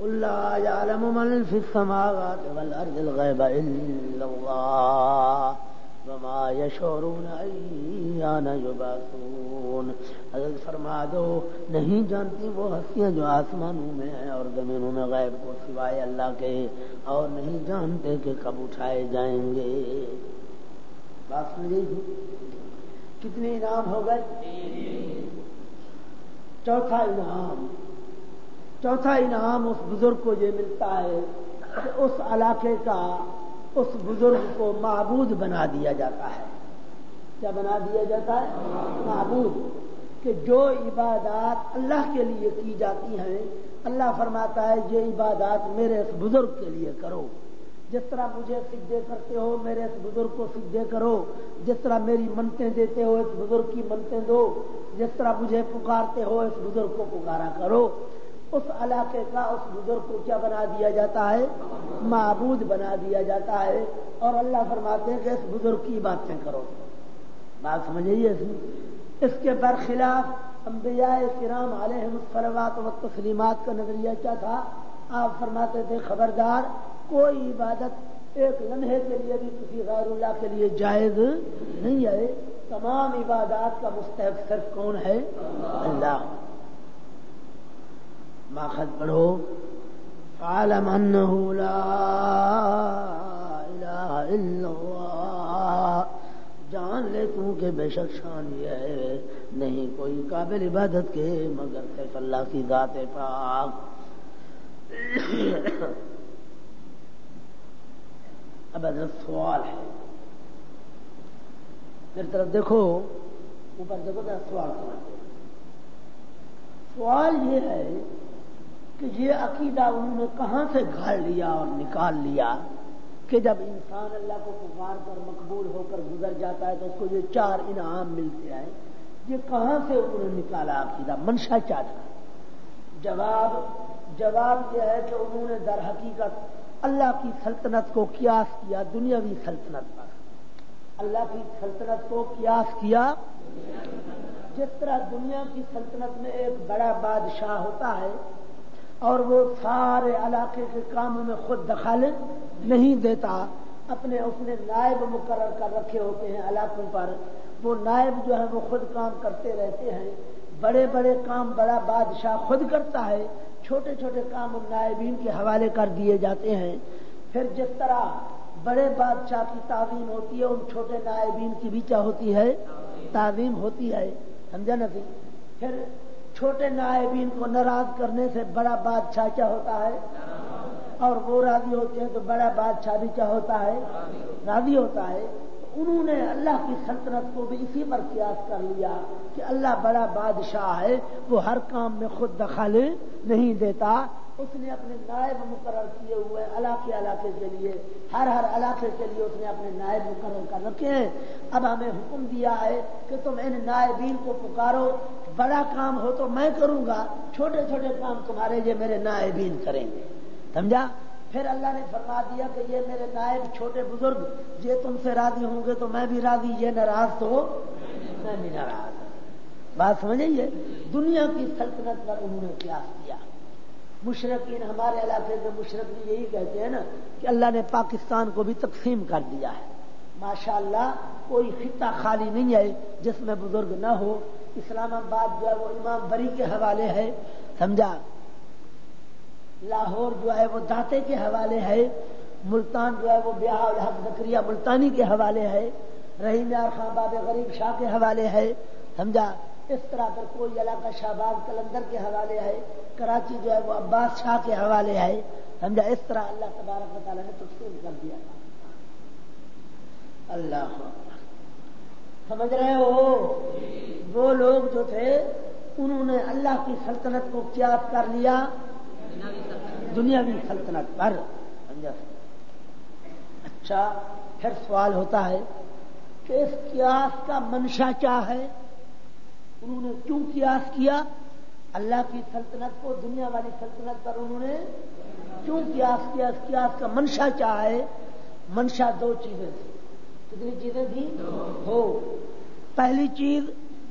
اللہ يعلم من في السماوات والارض الغيب الا الله وما يشعرون ايان يبعثون۔ حضرت فرما دو، نہیں جانتی وہ ہستیاں جو آسمانوں میں ہیں اور زمینوں میں غیب کو سوائے اللہ کے اور نہیں جانتے کہ کب اٹھائے جائیں گے۔ بات سن گئی تھی؟ کتنے انعام ہو گئے؟ چوتھا انعام چوتھا انعام اس بزرگ کو یہ ملتا ہے کہ اس علاقے کا اس بزرگ کو معبود بنا دیا جاتا ہے۔ کیا بنا دیا جاتا ہے؟ معبود۔ کہ جو عبادات اللہ کے لیے کی جاتی ہیں، اللہ فرماتا ہے، یہ عبادات میرے اس بزرگ کے لیے کرو۔ جس طرح مجھے سجدے کرتے ہو، میرے اس بزرگ کو سجدے کرو۔ جس طرح میری منتیں دیتے ہو، اس بزرگ کی منتیں دو۔ جس طرح مجھے پکارتے ہو، اس بزرگ کو پکارا کرو۔ اس علاقے کا اس بزرگ کو کیا بنا دیا جاتا ہے؟ معبود بنا دیا جاتا ہے۔ اور اللہ فرماتے ہیں کہ اس بزرگ کی باتیں کرو۔ بات سمجھیے اس کے برخلاف انبیاء کرام علیہ السلوات و تسلیمات کا نظریہ کیا تھا؟ آپ فرماتے تھے، خبردار، کوئی عبادت ایک لمحے کے لیے بھی کسی غیر اللہ کے لیے جائز نہیں ہے۔ تمام عبادات کا مستحق صرف کون ہے؟ اللہ۔ ماخذ پڑھو۔ عالم انه لا الہ الا اللہ جان لے تو کہ بے شک شان یہ ہے۔ نہیں کوئی قابل عبادت کے، مگر صرف اللہ کی ذات پاک۔ اب حضرت سوال ہے۔ میری طرف دیکھو، اوپر دیکھو سوال۔ سوال یہ ہے کہ یہ عقیدہ انہوں نے کہاں سے گھڑ لیا اور نکال لیا کہ جب انسان اللہ کو پکار کر مقبول ہو کر گزر جاتا ہے تو اس کو یہ چار انعام ملتے ہیں، یہ کہاں سے انہوں نے نکالا عقیدہ؟ منشا کیا تھا جواب جواب یہ ہے کہ انہوں نے در حقیقت اللہ کی سلطنت کو قیاس کیا، دنیاوی سلطنت پر۔ اللہ کی سلطنت کو قیاس کیا۔ جس طرح دنیا کی سلطنت میں ایک بڑا بادشاہ ہوتا ہے اور وہ سارے علاقے کے کاموں میں خود دخل نہیں دیتا۔ اپنے اس نے نائب مقرر کر رکھے ہوتے ہیں علاقوں پر۔ وہ نائب جو ہے وہ خود کام کرتے رہتے ہیں۔ بڑے بڑے کام بڑا بادشاہ خود کرتا ہے۔ چھوٹے چھوٹے کام نائبین کے حوالے کر دیے جاتے ہیں۔ پھر جس طرح بڑے بادشاہ کی تعظیم ہوتی ہے، ان چھوٹے نائبین کی بھی کیا ہوتی ہے؟ تعظیم ہوتی ہے۔ سمجھا نا پھر چھوٹے نائبین کو ناراض کرنے سے بڑا بادشاہ کیا ہوتا ہے؟ اور وہ راضی ہوتے ہیں تو بڑا بادشاہ بھی کیا ہوتا ہے؟ راضی ہوتا ہے۔ انہوں نے اللہ کی سلطنت کو بھی اسی پر قیاس کر لیا کہ اللہ بڑا بادشاہ ہے، وہ ہر کام میں خود دخل نہیں دیتا۔ اس نے اپنے نائب مقرر کیے ہوئے علاقے علاقے کے لیے، ہر ہر علاقے کے لیے اس نے اپنے نائب مقرر کر رکھے ہیں۔ اب ہمیں حکم دیا ہے کہ تم ان نائبین کو پکارو، بڑا کام ہو تو میں کروں گا، چھوٹے چھوٹے کام تمہارے یہ میرے نائبین کریں گے۔ سمجھا؟ پھر اللہ نے فرما دیا کہ یہ میرے نائب چھوٹے بزرگ، یہ تم سے راضی ہوں گے تو میں بھی راضی، یہ ناراض تو میں بھی ناراض بات سمجھیں دنیا کی سلطنت پر انہوں نے قیاس کیا۔ مشرقین ہمارے علاقے کے مشرق بھی یہی کہتے ہیں نا کہ اللہ نے پاکستان کو بھی تقسیم کر دیا ہے۔ ماشاء اللہ کوئی خطہ خالی نہیں ہے جس میں بزرگ نہ ہو۔ اسلام آباد جو ہے وہ امام بری کے حوالے ہے، سمجھا؟ لاہور جو ہے وہ داتے کے حوالے ہے، ملتان جو ہے وہ بیاہ الحق زکریہ ملتانی کے حوالے ہے، رحیم یار خان باب غریب شاہ کے حوالے ہے، سمجھا؟ اس طرح پر کوئی علاقہ شہباز کلندر کے حوالے ہے، کراچی جو ہے وہ عباس شاہ کے حوالے ہے سمجھا اس طرح اللہ تبارک تعالیٰ نے تقسیم کر دیا۔ اللہ سمجھ رہے ہو؟ وہ لوگ جو تھے، انہوں نے اللہ کی سلطنت کو قیاس کر لیا؟ دنیاوی سلطنت پر۔ سمجھا اچھا پھر سوال ہوتا ہے کہ اس قیاس کا منشا کیا ہے؟ انہوں نے کیوں قیاس کیا؟ اللہ کی سلطنت کو، دنیا والی سلطنت پر انہوں نے کیوں قیاس کیا؟ اس قیاس کا منشا کیا ہے؟ منشا دو چیزیں تھی کتنی چیزیں تھیں؟ ہو پہلی چیز،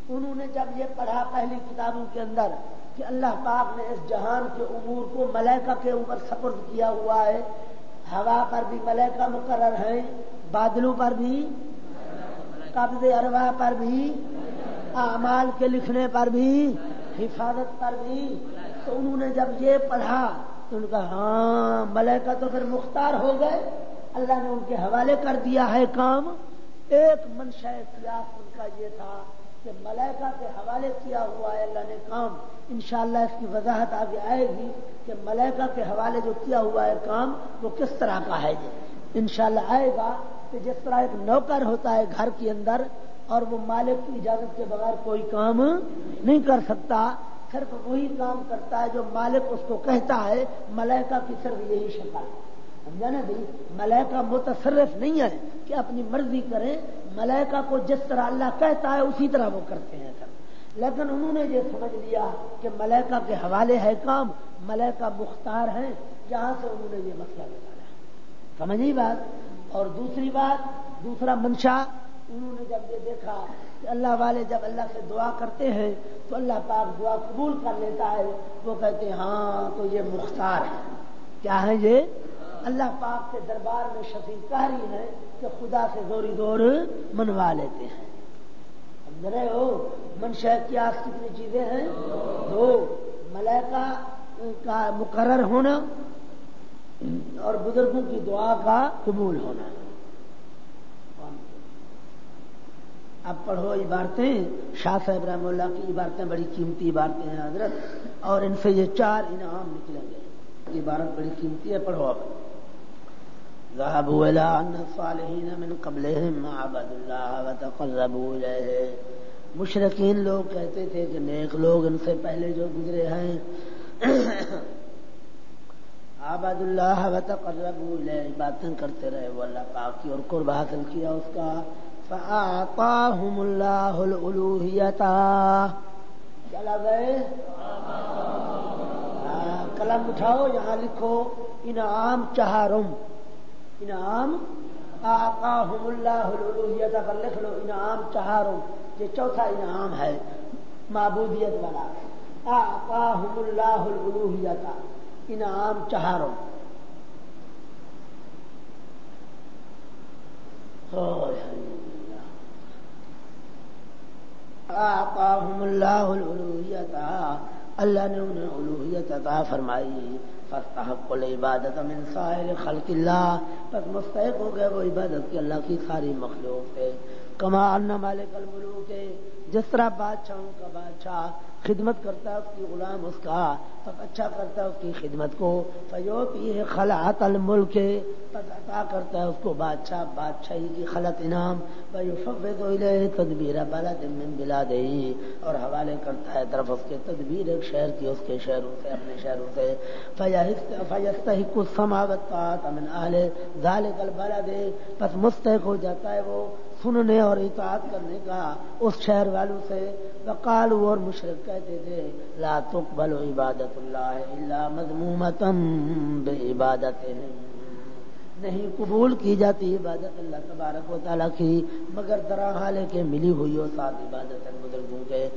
انہوں نے جب یہ پڑھا پہلی کتابوں کے اندر کہ اللہ پاک نے اس جہان کے امور کو ملیکہ کے اوپر سپرد کیا ہوا ہے۔ ہوا پر بھی ملیکہ مقرر ہے بادلوں پر بھی قبض اروا پر بھی، اعمال کے لکھنے پر بھی، حفاظت پر بھی۔ تو انہوں نے جب یہ پڑھا، تو ان کا ہاں ملیکہ تو پھر مختار ہو گئے۔ اللہ نے ان کے حوالے کر دیا ہے کام۔ ایک منشا سیاس ان کا یہ تھا کہ ملیکہ کے حوالے کیا ہوا ہے اللہ نے کام۔ انشاءاللہ اس کی وضاحت آگے آئے گی کہ ملیکہ کے حوالے جو کیا ہوا ہے کام، وہ کس طرح کا ہے یہ۔ انشاءاللہ آئے گا کہ جس طرح ایک نوکر ہوتا ہے گھر کے اندر اور وہ مالک کی اجازت کے بغیر کوئی کام نہیں کر سکتا، صرف وہی کام کرتا ہے جو مالک اس کو کہتا ہے، ملائکہ کی صرف یہی شکل سمجھا نا بھائی؟ ملائکہ متصرف نہیں ہے کہ اپنی مرضی کریں ملائکہ کو جس طرح اللہ کہتا ہے اسی طرح وہ کرتے ہیں۔ سر لیکن انہوں نے یہ سمجھ لیا کہ ملائکہ کے حوالے ہے کام، ملائکہ مختار ہیں جہاں سے انہوں نے یہ مسئلہ نکالا سمجھ بات؟ اور دوسری بات، دوسرا منشا، انہوں نے جب یہ دیکھا کہ اللہ والے جب اللہ سے دعا کرتے ہیں، تو اللہ پاک دعا قبول کر لیتا ہے، وہ کہتے ہیں ہاں تو یہ مختار ہے۔ کیا ہے یہ؟ اللہ پاک کے دربار میں شفیع کاری ہے کہ خدا سے زوری دور منوا لیتے ہیں۔ سمجھ رہے ہو؟ منشا کی آس کتنی چیزیں ہیں؟ دو، ملائکہ کا مقرر ہونا اور بزرگوں کی دعا کا قبول ہونا اب پڑھو عبارتیں شاہ صاحب رحم اللہ کی عبارتیں بڑی قیمتی عبارتیں ہیں، حضرت۔ اور ان سے یہ چار انعام نکلیں گے۔ عبارت بڑی قیمتی ہے، پڑھو اب۔ ذهبوا إلى أن الصالحين من قبلهم عبد الله وتقربوا إليه۔ مشرقین لوگ کہتے تھے کہ نیک لوگ ان سے پہلے جو گزرے ہیں۔ آباد اللہ و تقربوا الیہ باتیں کرتے رہے وہ اللہ پاک کی اور قرب حاصل کیا اس کا۔ فآطاهم اللہ الالوہیتا چلا گئے قلم ہاں، اٹھاؤ، یہاں لکھو، انعام چہارم۔ انعام؟ آقاہم اللہ الالوحیت پر لکھ لو، انعام چہاروں یہ چوتھا انعام ہے، معبودیت والا۔ آقاہم اللہ الالوحیت انعام چہاروں۔ آقاہم اللہ۔ الالوحیت اللہ نے انہیں الوحیت عطا فرمائی۔ فاستحق العبادت من سائر خلق اللہ۔ پس مستحق ہو گئے وہ عبادت کی اللہ کی ساری مخلوق ہے۔ کما ان مالک الملوک۔ ہے جس طرح بادشاہوں کا بادشاہ خدمت کرتا ہے اس کی غلام اس کا پس اچھا کرتا ہے اس کی خدمت کو۔ فیوتی ہے خلاط الملک پس عطا کرتا ہے اس کو بادشاہ، بادشاہی کی خلط انعام۔ فیفوض الیہ تدبیر بلد من بلادہی اور حوالے کرتا ہے طرف اس کے تدبیر، ایک شہر کی اس کے شہروں سے، اپنے شہروں سے۔ فیستحق السماوات من اہل ذالک البلد۔ پس مستحق ہو جاتا ہے وہ سننے اور اطاعت کرنے کا، اس شہر والوں سے۔ وقال اور مشرق کہتے تھے لا تقبل عبادت اللہ الا مضمومتم بے عبادت نہیں قبول کی جاتی عبادت اللہ تبارک و تعالیٰ کی، مگر درا حالے کے ملی ہوئی ہو ساتھ عبادت بزرگوں کے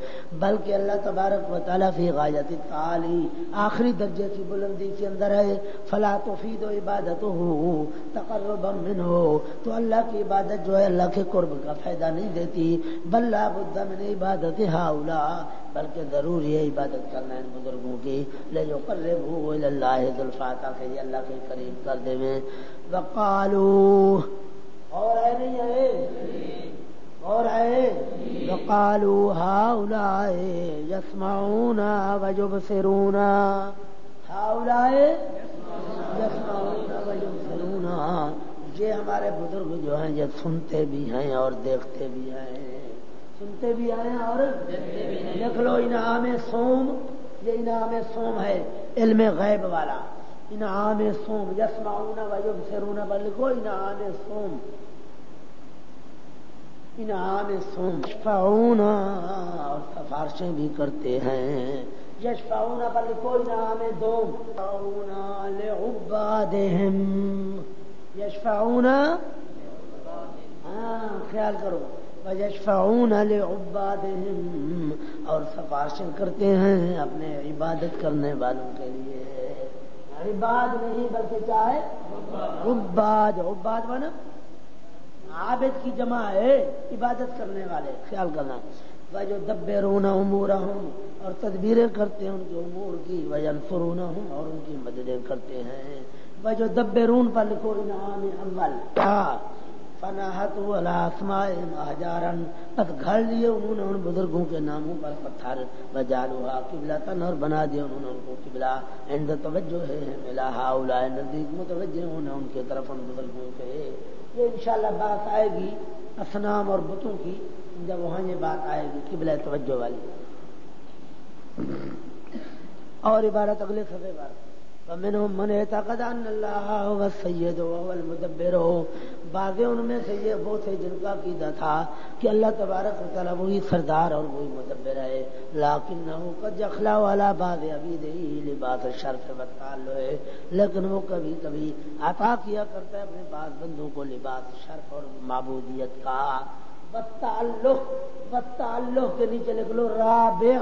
بلکہ اللہ تبارک و تعالیٰ فی غایت تعالی، آخری درجے کی بلندی کے اندر ہے، فلا توفید و عبادت ہو تقرب من ہو تو اللہ کی عبادت جو ہے اللہ کے قرب کا فائدہ نہیں دیتی بلّہ بدم نے عبادت ہاؤلا بلکہ ضروری ہے عبادت کرنا ہے ان بزرگوں کی لے جو کر رہے اللہ ذوالفاتہ کہ اللہ کے قریب کر دے میں۔ وقالو اور ہے نہیں ہے اور ہے وقالو ہاؤ یسمعون وجبصرون ہاؤ یسمعون وجبصرون یہ ہمارے بزرگ جو ہیں، یہ سنتے بھی ہیں اور دیکھتے بھی ہیں۔ سنتے بھی ہیں اور دیکھ لو انعام سوم یہ انعام سوم ہے علم غیب والا۔ انعام سوم یسمعون و یبصرون بلکو انعام سوم انعام سوم یشفعون، اور سفارشیں بھی کرتے ہیں۔ یشفعون بلکو انعام دوم۔ یشفعون لعبادہم۔ یشفعون ہاں خیال کرو۔ یشفعون لعبادہم اور سفارشیں کرتے ہیں اپنے عبادت کرنے والوں کے لیے۔ عباد نہیں بلکہ کیا ہے؟ عباد عباد بنا عابد کی جمع ہے، عبادت کرنے والے، خیال کرنا۔ وہ جو دبے رونا امور ہوں اور تدبیریں کرتے ہیں ان کے امور کی۔ وہ انفرونا ہوں اور ان کی مددیں کرتے ہیں۔ وہ جو دبے رون پر لکھو انعام عمل فناحت اسماء ہزارن بس گھر لیے انہوں نے ان بزرگوں کے ناموں پر پتھر بجالوہا قبلہ تن اور بنا دیا انہوں نے ان کو قبلہ۔ عند توجہ ہے، ملا ہاؤلا نزدیک متوجہ ہونا ان کے طرف، ان بزرگوں کے۔ یہ انشاءاللہ بات آئے گی اسنام اور بتوں کی، جب وہاں یہ بات آئے گی، قبلہ توجہ والی۔ اور عبارت اگلے سفے بار ومنهم من اعتقد ان اللہ هو السید وهو المدبر. بعض ان میں سے یہ وہ تھے جن کا عقیدہ تھا کہ اللہ تبارک و تعالی وہی سردار اور وہی مدبر ہے. لیکنه قد جخلا والا بعض عبید لباس الشرف والتعلق ہے. لیکن وہ کبھی کبھی عطا کیا کرتا ہے اپنے بعض بندوں کو لباس شرف اور معبودیت کا. تعلق تعلق کے نیچے لکھ لو رابع،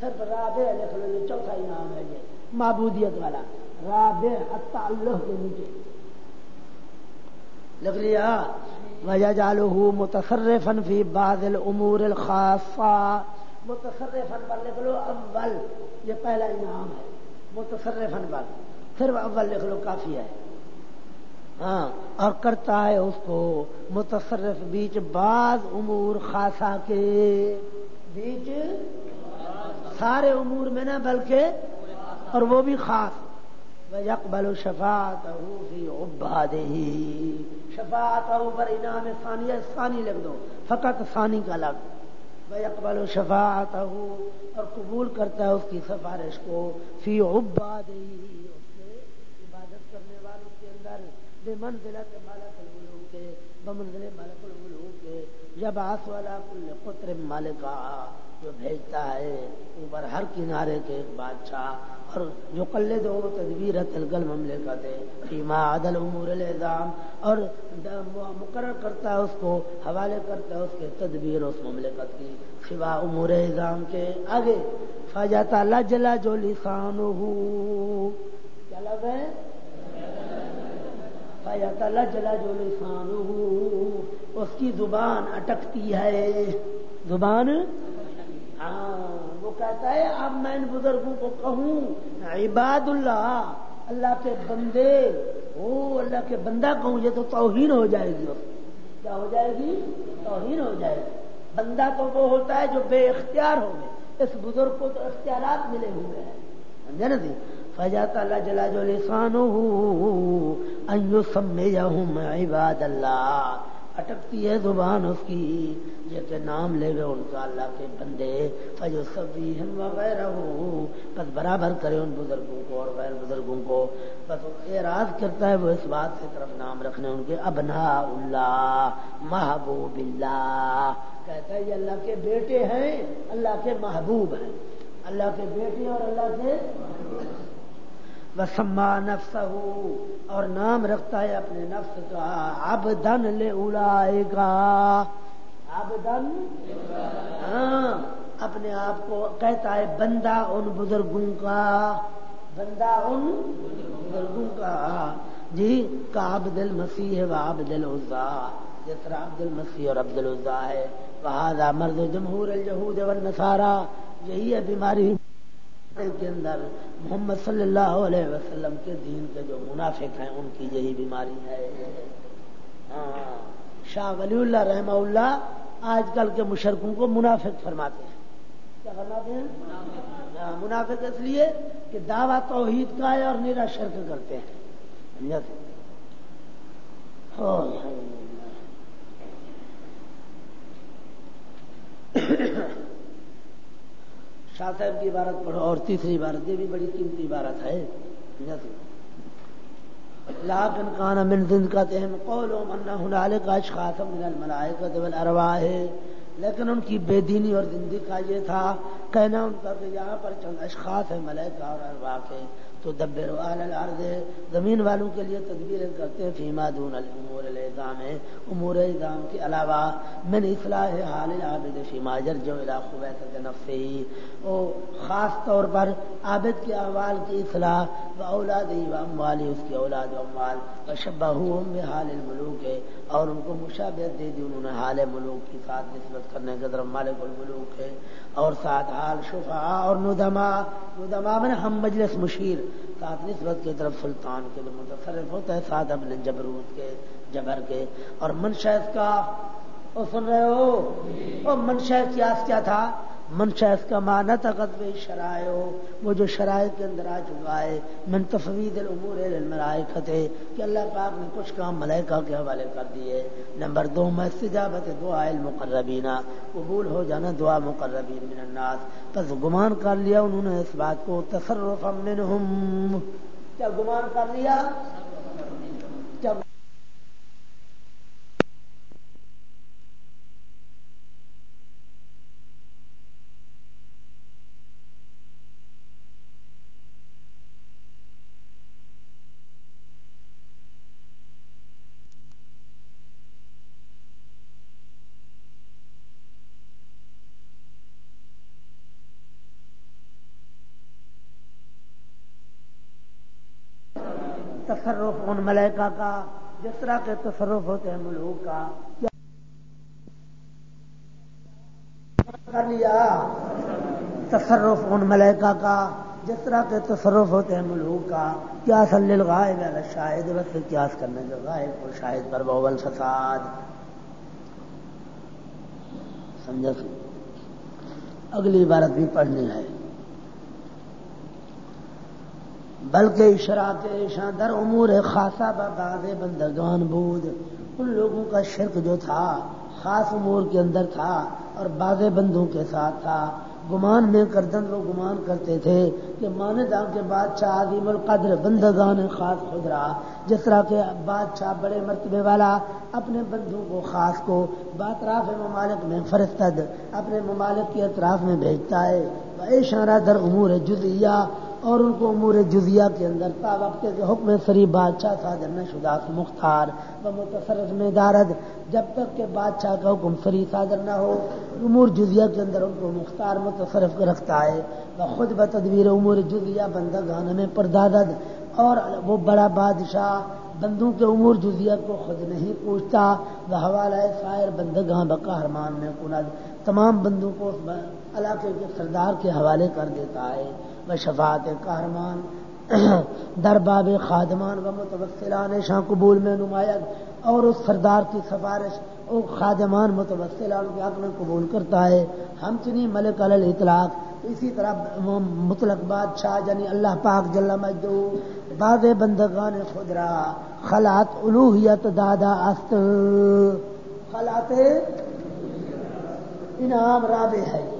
صرف رابع لکھ لو، یہ چوتھا انعام ہے یہ. معبودیت والا. رابع تعلق کے نیچے. لکھ لیا وجہ جالو متصرفن فی بعض الامور الخاصہ متصرفن پر لکھ لو، اول، یہ پہلا انعام ہے. متصرفن پر صرف اول لکھ لو، کافی ہے. ہاں اور کرتا ہے اس کو متصرف بیچ بعض امور خاصا کے. بیچ سارے امور میں نا بلکہ اور وہ بھی خاص۔ یکبل و شفات ابادی شفات پر انعام ثانی ثانی لکھ دو فقط ثانی کا لگ وہ اقبال و شفات اور قبول کرتا ہے اس کی سفارش کو۔ فی عباد عبادت کرنے والوں کے اندر۔ بے منزل کے مالک الولو کے، بمنزل مالک الولو کے۔ جب آس والا کل قطر مالکا جو بھیجتا ہے، اوپر ہر کنارے کے ایک بادشاہ، اور جو کلے دو تدبیر تلگل مملے کا دے فیما عدل امور الزام اور مقرر کرتا ہے اس کو، حوالے کرتا ہے اس کے تدبیر اس مملکت کی۔ سوا امور اظام کے آگے۔ فاجاتا لجلا جو لسان کیا لگ ہے؟ فاجاتا لجلا جو لسان اس کی زبان اٹکتی ہے۔ زبان؟ ہاں، وہ کہتا ہے، اب میں ان بزرگوں کو کہوں، عباد اللہ اللہ کے بندے، او اللہ کے بندہ کہوں، یہ تو توہین ہو جائے گی۔ کیا ہو جائے گی؟ توہین ہو جائے گی۔ بندہ تو وہ ہوتا ہے جو بے اختیار ہو گئے۔ اس بزرگ کو تو اختیارات ملے ہوئے ہیں۔ سمجھے نا جی؟ فجات اللہ جلا جو لسان ہوں سمے عباد اللہ۔ اٹکتی ہے زبان اس کی یہ کہ نام لے گئے ان کا اللہ کے بندے فجو سبھی وغیرہ ہو بس برابر کرے ان بزرگوں کو اور غیر بزرگوں کو۔ بس اعراض کرتا ہے، وہ اس بات سے طرف نام رکھنے، ان کے ابنا اللہ، محبوب اللہ۔ کہتا ہے، یہ اللہ کے بیٹے ہیں، اللہ کے محبوب ہیں۔ اللہ کے بیٹے اور اللہ کے وسما نفس اور نام رکھتا ہے اپنے نفس کا۔ اب دن لے اڑائے گا اب دن ہاں اپنے آپ کو کہتا ہے بندہ ان بزرگوں کا۔ بندہ ان بزرگوں کا۔ جی کا عبد المسیح ہے، وہ عبد العزا۔ جس طرح عبد المسیح اور عبد العزا ہے۔ وہ مرد جمہور الجہود والنصارہ یہی ہے بیماری۔ کے اندر محمد صلی اللہ علیہ وسلم کے دین کے جو منافق ہیں، ان کی یہی بیماری ہے۔ ہاں۔ شاہ ولی اللہ رحمہ اللہ آج کل کے مشرقوں کو منافق فرماتے ہیں۔ کیا فرماتے ہیں؟ ہاں، منافق اس لیے کہ دعویٰ توحید کا ہے اور میرا شرک کرتے ہیں۔ شاہ صاحب کی عبارت پڑھو۔ اور تیسری عبارت یہ بھی بڑی قیمتی عبارت ہے۔ لاکن کان من زند کا تہم قول منا ہنال کا اشخاص من الملائکہ والارواح۔ لیکن ان کی بے دینی اور زندگی کا یہ تھا، کہنا ان کا کہ یہاں پر چند اشخاص ہیں، ملائکہ اور ارواح کے۔ تو دبر الارض، زمین والوں کے لیے تدبیر کرتے ہیں، فیما دون الامور الزام امور الزام کے علاوہ من اصلاح حال العابد فیما جرجو الى خویت نفسی او خاص طور پر عابد کے احوال کی اصلاح و اولاد و اموالی، اس کی اولاد و اموال۔ و شبہوہم بحال الملوک، اور ان کو مشابہت دے دی انہوں نے حال ملوک کی ساتھ نسبت کرنے کے طرف مالک الملوک۔ ہے اور ساتھ حال شفا اور ندما ندما میں ہم مجلس مشیر۔ ساتھ نسبت کی طرف سلطان کے جو متصرف ہوتا ہے ساتھ اپنے جبروت کے جبر کے۔ اور منشا اس کا وہ سن رہے ہو؟ منشا سیاس کیا تھا؟ منشا اس کا معنی تقت شرائع ہو وہ جو شرائع کے اندر آ چکا ہے، من تفوید العمور الملائکت ہے کہ اللہ پاک نے کچھ کام ملائکہ کے حوالے کر دیے۔ نمبر دو استجابت دعا المقربینہ قبول ہو جانا دعا مقربین من الناس۔ بس گمان کر لیا انہوں نے اس بات کو تصرف منہم۔ کیا گمان کر لیا؟ کیا تصرف ان کا، جس طرح کے تصرف ہوتے ہیں ملوک کا۔ کر لیا۔ تصرف ان ملیکا کا، جس طرح کے تصرف ہوتے ہیں ملوک کا۔ کیا سل غائب شاہد بس قیاس کرنے کے غائب اور شاہد پر بول فساد۔ سمجھا اگلی عبارت بھی پڑھنی ہے۔ بلکہ اشرا کے در امور خاصا باز بندگان بود۔ ان لوگوں کا شرک جو تھا، خاص امور کے اندر تھا اور باز بندوں کے ساتھ تھا۔ گمان میں کردن لوگ گمان کرتے تھے کہ ماندہ کے بادشاہ عظیم القدر بندگان خاص خود رہا جس طرح کے بادشاہ بڑے مرتبے والا اپنے بندوں کو خاص کو باطراف ممالک میں فرستد، اپنے ممالک کے اطراف میں بھیجتا ہے۔ اشارہ در امور جزیہ اور ان کو امور جزیہ کے اندر تا وقت کے حکم سری بادشاہ صادر نہ شدہ مختار و متصرف میں دارد، جب تک کہ بادشاہ کا حکم سری صادر نہ ہو، امور جزیہ کے اندر ان کو مختار متصرف رکھتا ہے وہ خود بتدبیر امور جزیہ بندہ گانے میں پردادد اور وہ بڑا بادشاہ بندوں کے امور جزیہ کو خود نہیں پوچھتا وہ حوالہ سائر بندگاں بقہرمان میں کند، تمام بندوں کو علاقے کے سردار کے حوالے کر دیتا ہے۔ و شفاعت کارمان، در باب خادمان و متوسلان شاہ قبول میں نمایاں اور اس سردار کی سفارش او خادمان متوسلان کے حق میں قبول کرتا ہے۔ ہم چنی ملک علی اطلاق اسی طرح مطلق بادشاہ یعنی اللہ پاک جل مجدو بعض بندگان خدرا خلات الوحیت دادا است۔ خلات انعام رابع ہے۔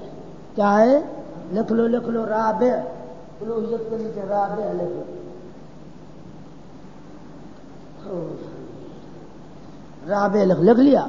کیا ہے؟ لکھ لو لکھ لو رابع۔ الوحیت کے نیچے رابع لکھ لو رابع لکھ لکھ لیا۔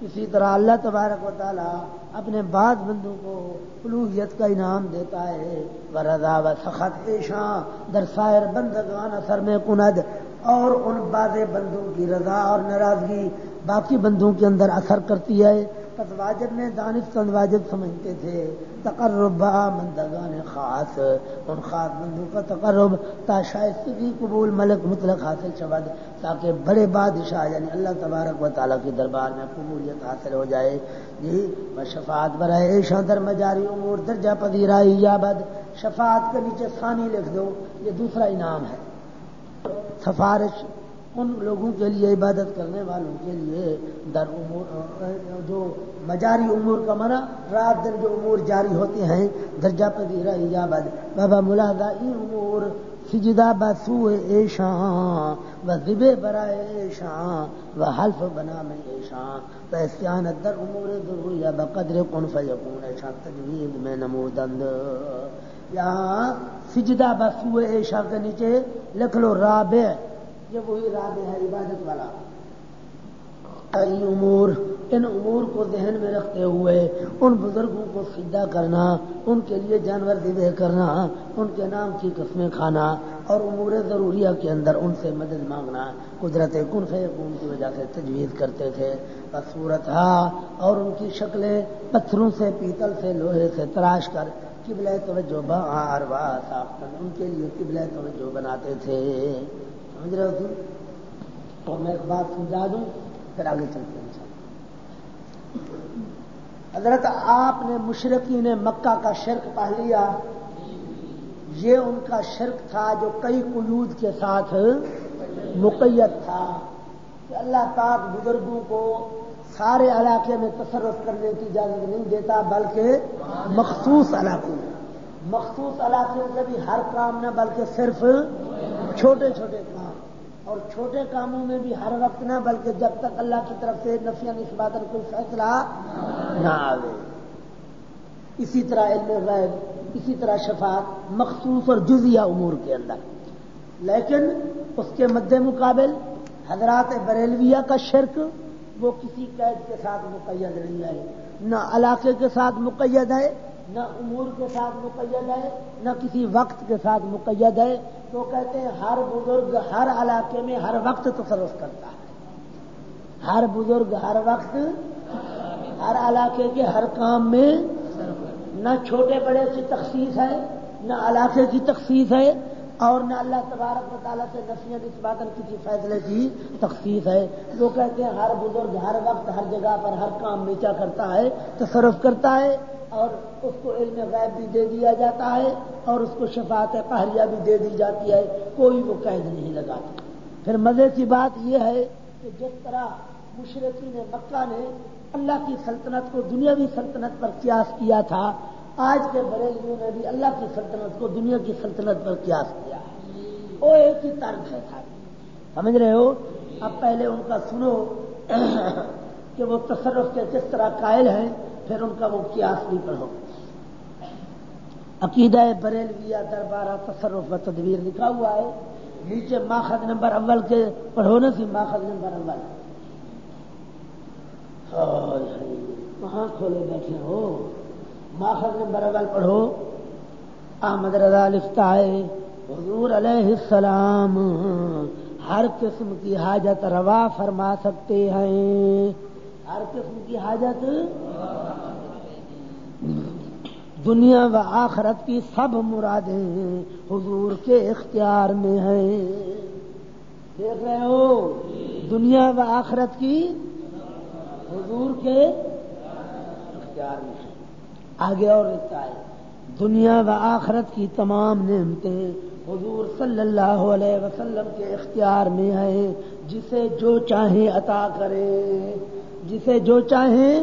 اسی طرح اللہ تبارک و تعالی اپنے بعض بندوں کو الوحیت کا انعام دیتا ہے۔ و رضا و سخت ایشاں درسائر بندگان اثر میں کند اور ان بعض بندوں کی رضا اور ناراضگی باقی بندوں کے اندر اثر کرتی ہے۔ پس واجب میں دانش کند واجب سمجھتے تھے۔ تقرب مندگان خاص، ان خاص بندوں کا تقرب تا شائستگی قبول ملک مطلق حاصل شود تاکہ بڑے بادشاہ یعنی اللہ تبارک و تعالیٰ کے دربار میں قبولیت حاصل ہو جائے۔ جی شفاعت برائے شاندر مجاری امور، درجہ پذیرائی، یا بد شفاعت کے نیچے ثانی لکھ دو، یہ دوسرا انعام ہے۔ سفارش ان لوگوں کے لیے عبادت کرنے والوں کے لیے در امور، جو مجاری امور کا منع رات دن جو امور جاری ہوتے ہیں، درجہ پذیرہ، ایجابت، بابا ملازہ ای امور سجدہ بسو ایشاں، و ذب برائے ایشاں، و حلف بنا میں ایشاں، و استعانت در امور ضرور بقدر کن فیقون ایشاں، تجوید میں نمودند. یہاں سجدہ بسو ایشاں کے نیچے لکھ لو رابع یہ وہی رابع ہے عبادت والا۔ امور، ان امور کو ذہن میں رکھتے ہوئے، ان بزرگوں کو سیدھا کرنا، ان کے لیے جانور دبے کرنا، ان کے نام کی قسمیں کھانا، اور امور ضروریہ کے اندر ان سے مدد مانگنا۔ قدرت کن فیقون کی وجہ سے تجویز کرتے تھے۔ صورت اور ان کی شکلیں پتھروں سے، پیتل سے، لوہے سے تراش کر قبل توجہ اروا صاف کر ان کے لیے قبل توجہ بناتے تھے۔ سمجھ رہے ہو تو میں ایک بات سمجھا دوں، پھر آگے چلتے ہیں حضرت آپ نے مشرقی نے مکہ کا شرک پہ لیا۔ یہ ان کا شرک تھا جو کئی قیود کے ساتھ مقیت تھا۔ کہ اللہ پاک بزرگوں کو سارے علاقے میں تصرف کرنے کی اجازت نہیں دیتا، بلکہ مخصوص علاقوں میں۔ مخصوص علاقے سے بھی ہر کام نہ، بلکہ صرف چھوٹے چھوٹے کام۔ اور چھوٹے کاموں میں بھی ہر وقت نہ، بلکہ جب تک اللہ کی طرف سے نفیہ نسبات کوئی فیصلہ نہ آئے اسی طرح علم غیب، اسی طرح شفاعت، مخصوص اور جزیہ امور کے اندر۔ لیکن اس کے مد مقابل حضرات بریلویہ کا شرک وہ کسی قید کے ساتھ مقید نہیں ہے، نہ علاقے کے ساتھ مقید ہے نہ امور کے ساتھ مقید ہے، نہ کسی وقت کے ساتھ مقید ہے۔ تو کہتے ہیں، ہر بزرگ ہر علاقے میں ہر وقت تصرف کرتا ہے۔ ہر بزرگ ہر وقت، ہر علاقے کے ہر کام میں نہ چھوٹے بڑے کی تخصیص ہے، نہ علاقے کی تخصیص ہے۔ اور نہ اللہ تبارک و تعالیٰ سے نصیحت اس بات کسی فیصلے کی تخصیص ہے۔ وہ کہتے ہیں ہر بزرگ ہر وقت ہر جگہ پر ہر کام نیچا کرتا ہے، تصرف کرتا ہے اور اس کو علم غیب بھی دے دیا جاتا ہے اور اس کو شفاعت قہریہ بھی دے دی جاتی ہے۔ کوئی وہ قید نہیں لگاتا۔ پھر مزے کی بات یہ ہے کہ جس طرح مشرقی نے مکہ نے اللہ کی سلطنت کو دنیاوی سلطنت پر قیاس کیا تھا آج کے بریلویوں نے بھی اللہ کی سلطنت کو دنیا کی سلطنت پر قیاس کیا ہے۔ وہ ایک ہی طرف ہے ساری سمجھ رہے ہو؟ اب پہلے ان کا سنو کہ وہ تصرف کے کس طرح قائل ہیں، پھر ان کا وہ قیاس بھی پڑھو عقیدہ بریلویہ دربارہ تصرف و تدبیر لکھا ہوا ہے۔ نیچے ماخذ نمبر اول کے پڑھو نا سی، ماخذ نمبر اول۔ کہاں کھولے بیٹھے ہو؟ ماخذ نمبر اول پڑھو۔ احمد رضا لکھتا ہے، حضور علیہ السلام ہر قسم کی حاجت روا فرما سکتے ہیں۔ ہر قسم کی حاجت؟ دنیا و آخرت کی سب مرادیں حضور کے اختیار میں ہیں۔ دیکھ رہے ہو؟ دنیا و آخرت کی حضور کے اختیار میں ہیں۔ آگے اور لکھتا ہے۔ دنیا و آخرت کی تمام نعمتیں حضور صلی اللہ علیہ وسلم کے اختیار میں ہے جسے جو چاہیں عطا کرے جسے جو چاہیں۔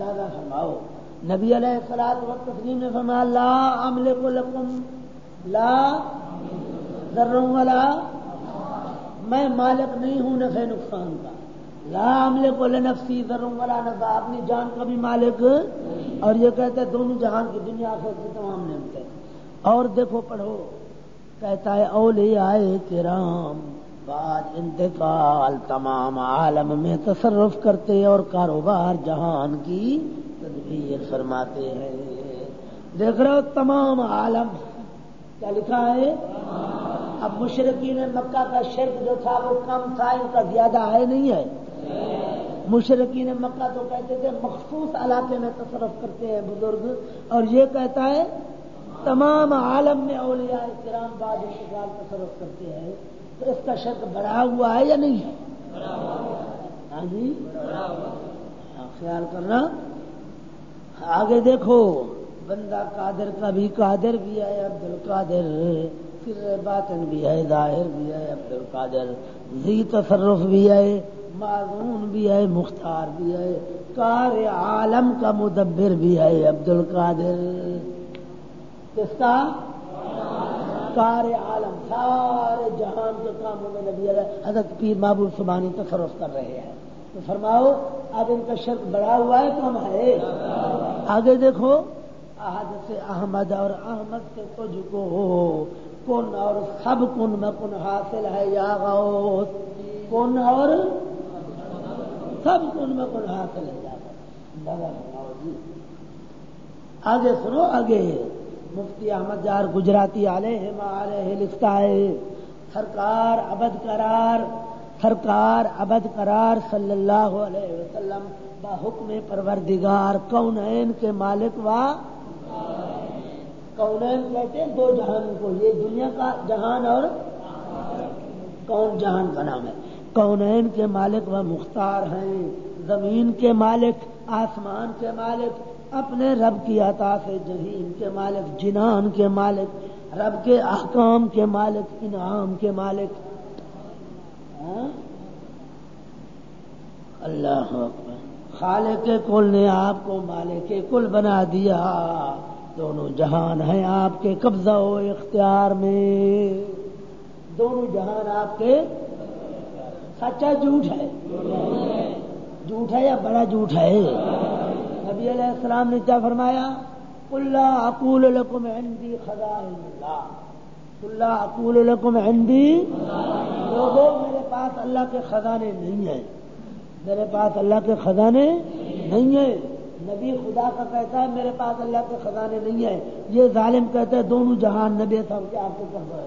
دادا فرماؤ۔ نبی علیہ السلام وقت تسلیم نے فرمایا، لا عمل کو لکم، لا ذروں والا میں مالک نہیں ہوں نفع نقصان کا۔ لا عمل کو لنفسی ذروں والا نفع، اپنی جان کا بھی مالک۔ اور یہ کہتے ہیں دونوں جہان کی دنیا سے تمام نعمتیں۔ اور دیکھو، پڑھو۔ کہتا ہے، اولیاء کرام بعد انتقال تمام عالم میں تصرف کرتے اور کاروبار جہان کی تدبیر فرماتے ہیں۔ دیکھ رہے ہو، تمام عالم۔ کیا لکھا ہے؟ اب مشرقین مکہ کا شرک جو تھا، وہ کم تھا، ان کا زیادہ ہے، نہیں ہے۔ مشرقین مکہ تو کہتے تھے، مخصوص علاقے میں تصرف کرتے ہیں بزرگ۔ اور یہ کہتا ہے، تمام عالم میں اولیاء کرام بعد انتقال تصرف کرتے ہیں۔ تو اس کا شک بڑھا ہوا ہے یا نہیں؟ ہے۔ ہاں جی؟ ہاں، خیال کرنا۔ آگے دیکھو، بندہ قادر کا بھی قادر بھی ہے عبد القادر پھر باطن بھی ہے، ظاہر بھی ہے عبد القادر زی تصرف بھی ہے۔ معذون بھی ہے، مختار بھی ہے، کار عالم کا مدبر بھی ہے عبد القادر کس کا کار عالم، سارے جہان کے کاموں میں نبی حضرت پیر محبوب سبانی تصرف کر رہے ہیں۔ تو فرماؤ، اب ان کا شرک بڑا ہوا ہے، کم ہے۔ آگے دیکھو حضرت احمد اور احمد سے تجھ کو کن اور سب کن میں کن حاصل ہے یا غوث؟ کن اور سب ان میں کچھ حاصل ہے جاتا آگے سنو، آگے۔ مفتی احمد جار گجراتی علیہ علیہ لکھتا ہے سرکار ابد قرار، سرکار ابد قرار صلی اللہ علیہ وسلم با حکم پروردگار۔ کونین کے مالک و؟ کونین کہتے ہیں دو جہان کو، یہ دنیا کا جہان اور کون جہان کا نام ہے۔ کونین کے مالک و مختار ہیں، زمین کے مالک، آسمان کے مالک، اپنے رب کی عطا سے جہین کے مالک، جنان کے مالک، رب کے احکام کے مالک، انعام کے مالک۔ ہاں؟ اللہ خالق کے کل نے آپ کو مالک کے کل بنا دیا۔ دونوں جہان ہیں آپ کے قبضہ و اختیار میں۔ دونوں جہان آپ کے سچا جھوٹ ہے۔ جھوٹ ہے یا بڑا جھوٹ ہے؟ نبی علیہ السلام نے کیا فرمایا؟ اللہ اکول الحکم ہندی خدا اللہ۔ اکول الحکم ہندی لوگوں، میرے پاس اللہ کے خزانے نہیں ہیں۔ میرے پاس اللہ کے خزانے نہیں ہیں۔ نبی خدا کا کہتا ہے، میرے پاس اللہ کے خزانے نہیں ہیں۔ یہ ظالم کہتے ہیں دونوں جہان نبی صاحب کے آپ کو کر رہے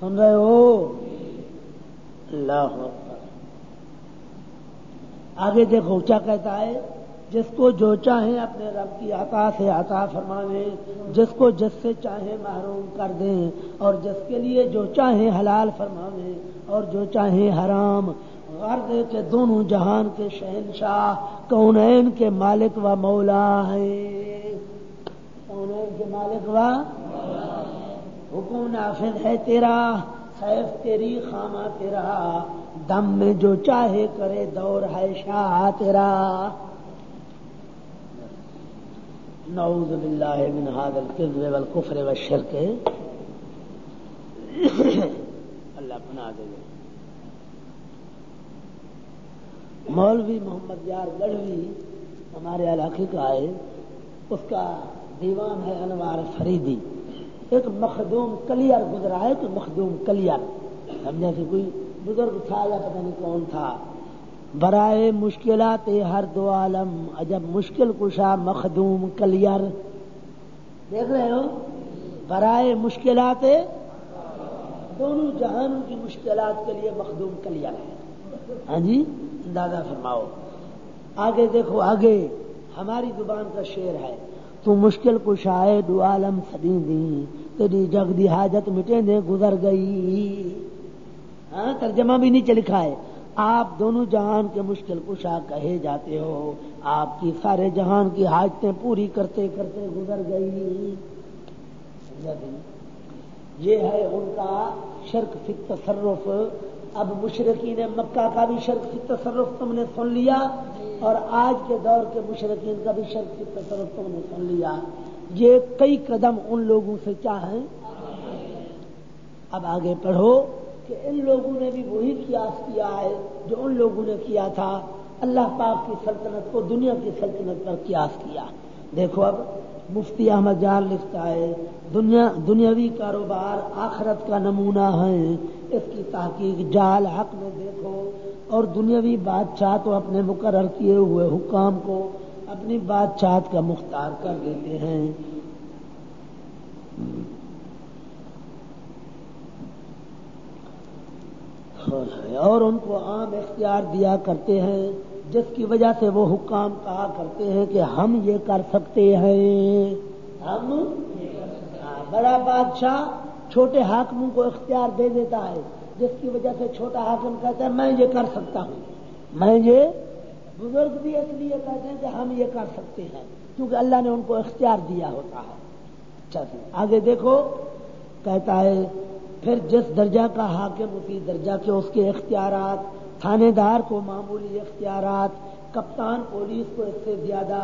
سن رہے ہو؟ اللہ آگے دیکھو کیا کہتا ہے، جس کو جو چاہیں اپنے رب کی عطا سے عطا فرماویں جس کو جس سے چاہیں محروم کر دیں، اور جس کے لیے جو چاہیں حلال فرماویں اور جو چاہیں حرام۔ غرض کے دونوں جہان کے شہنشاہ، کونین کے مالک و مولا ہیں۔ کونین کے مالک و حکم نافذ ہے تیرا۔ خیف تیری خامہ تیرا، دم میں جو چاہے کرے دور ہے شاہ تیرا۔ نعوذ باللہ من هذا الكذب والکفر والشرک۔ اللہ بنا دے۔ گا مولوی محمد یار گڑھوی ہمارے علاقے کا ہے، اس کا دیوان ہے انوار فریدی۔ ایک مخدوم کلیئر گزرا ہے کہ مخدوم کلیئر سمجھا کہ کوئی بزرگ تھا یا پتہ نہیں کون تھا۔ برائے مشکلات ہر دو عالم، عجب مشکل کشا مخدوم کلیئر دیکھ رہے ہو؟ برائے مشکلات دونوں جہانوں کی مشکلات کے لیے مخدوم کلیئر ہے۔ ہاں جی؟ اندازہ فرماؤ۔ آگے دیکھو، آگے۔ ہماری زبان کا شعر ہے، تو مشکل کشا ہے دو عالم سدی دی تیری جگ دی حاجت مٹے دے گزر گئی۔ ہاں ترجمہ بھی نیچے لکھا ہے۔ آپ دونوں جہان کے مشکل کشا کہے جاتے ہو۔ آپ کی سارے جہان کی حاجتیں پوری کرتے کرتے گزر گئی۔ یہ ہے ان کا شرک فی تصرف اب مشرقین مکہ کا بھی شرک تصرف تم نے سن لیا اور آج کے دور کے مشرقین کا بھی شرک تصرف تم نے سن لیا یہ کئی قدم ان لوگوں سے چاہیں اب آگے پڑھو کہ ان لوگوں نے بھی وہی قیاس کیا ہے جو ان لوگوں نے کیا تھا۔ اللہ پاک کی سلطنت کو دنیا کی سلطنت پر قیاس کیا۔ دیکھو اب، مفتی احمد جان لکھتا ہے، دنیا، دنیاوی کاروبار آخرت کا نمونہ ہے اس کی تحقیق، جال، حق میں دیکھو۔ اور دنیاوی بادشاہ تو اپنے مقرر کیے ہوئے حکام کو اپنی بادشاہت کا مختار کر دیتے ہیں۔ ہاں اور ان کو عام اختیار دیا کرتے ہیں، جس کی وجہ سے وہ حکام کہا کرتے ہیں کہ ہم یہ کر سکتے ہیں۔ ہم بڑا بادشاہ چھوٹے حاکموں کو اختیار دے دیتا ہے، جس کی وجہ سے چھوٹا حاکم کہتا ہے، میں یہ کر سکتا ہوں۔ میں یہ بزرگ بھی اس لیے کہتے ہیں کہ ہم یہ کر سکتے ہیں، کیونکہ اللہ نے ان کو اختیار دیا ہوتا ہے۔ اچھا آگے دیکھو، کہتا ہے، پھر جس درجہ کا حاکم اسی درجہ کے اس کے اختیارات، تھانے دار کو معمولی اختیارات کپتان پولیس کو اس سے زیادہ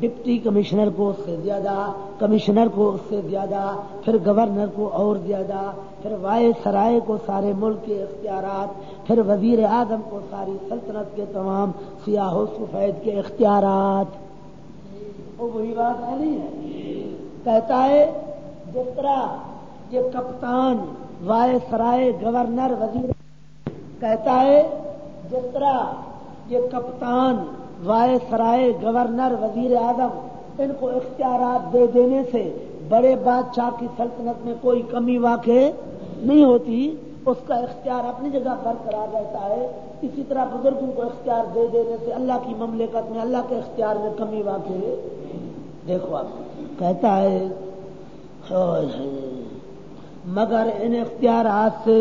ڈپٹی کمشنر کو اس سے زیادہ کمشنر کو اس سے زیادہ پھر گورنر کو اور زیادہ پھر وائے سرائے کو سارے ملک کے اختیارات پھر وزیر اعظم کو ساری سلطنت کے تمام سیاہ و سفید کے اختیارات۔ وہ وہی بات ہے نہیں؟ کہتا ہے جس طرح یہ کپتان وائے سرائے گورنر وزیر کہتا ہے جس طرح یہ کپتان، وائے سرائے گورنر، وزیر اعظم، ان کو اختیارات دے دینے سے بڑے بادشاہ کی سلطنت میں کوئی کمی واقع نہیں ہوتی، اس کا اختیار اپنی جگہ برقرار رہتا ہے۔ اسی طرح بزرگوں کو اختیار دے دینے سے اللہ کی مملکت میں اللہ کے اختیار میں کمی واقع دیکھو آپ، کہتا ہے، مگر ان اختیارات سے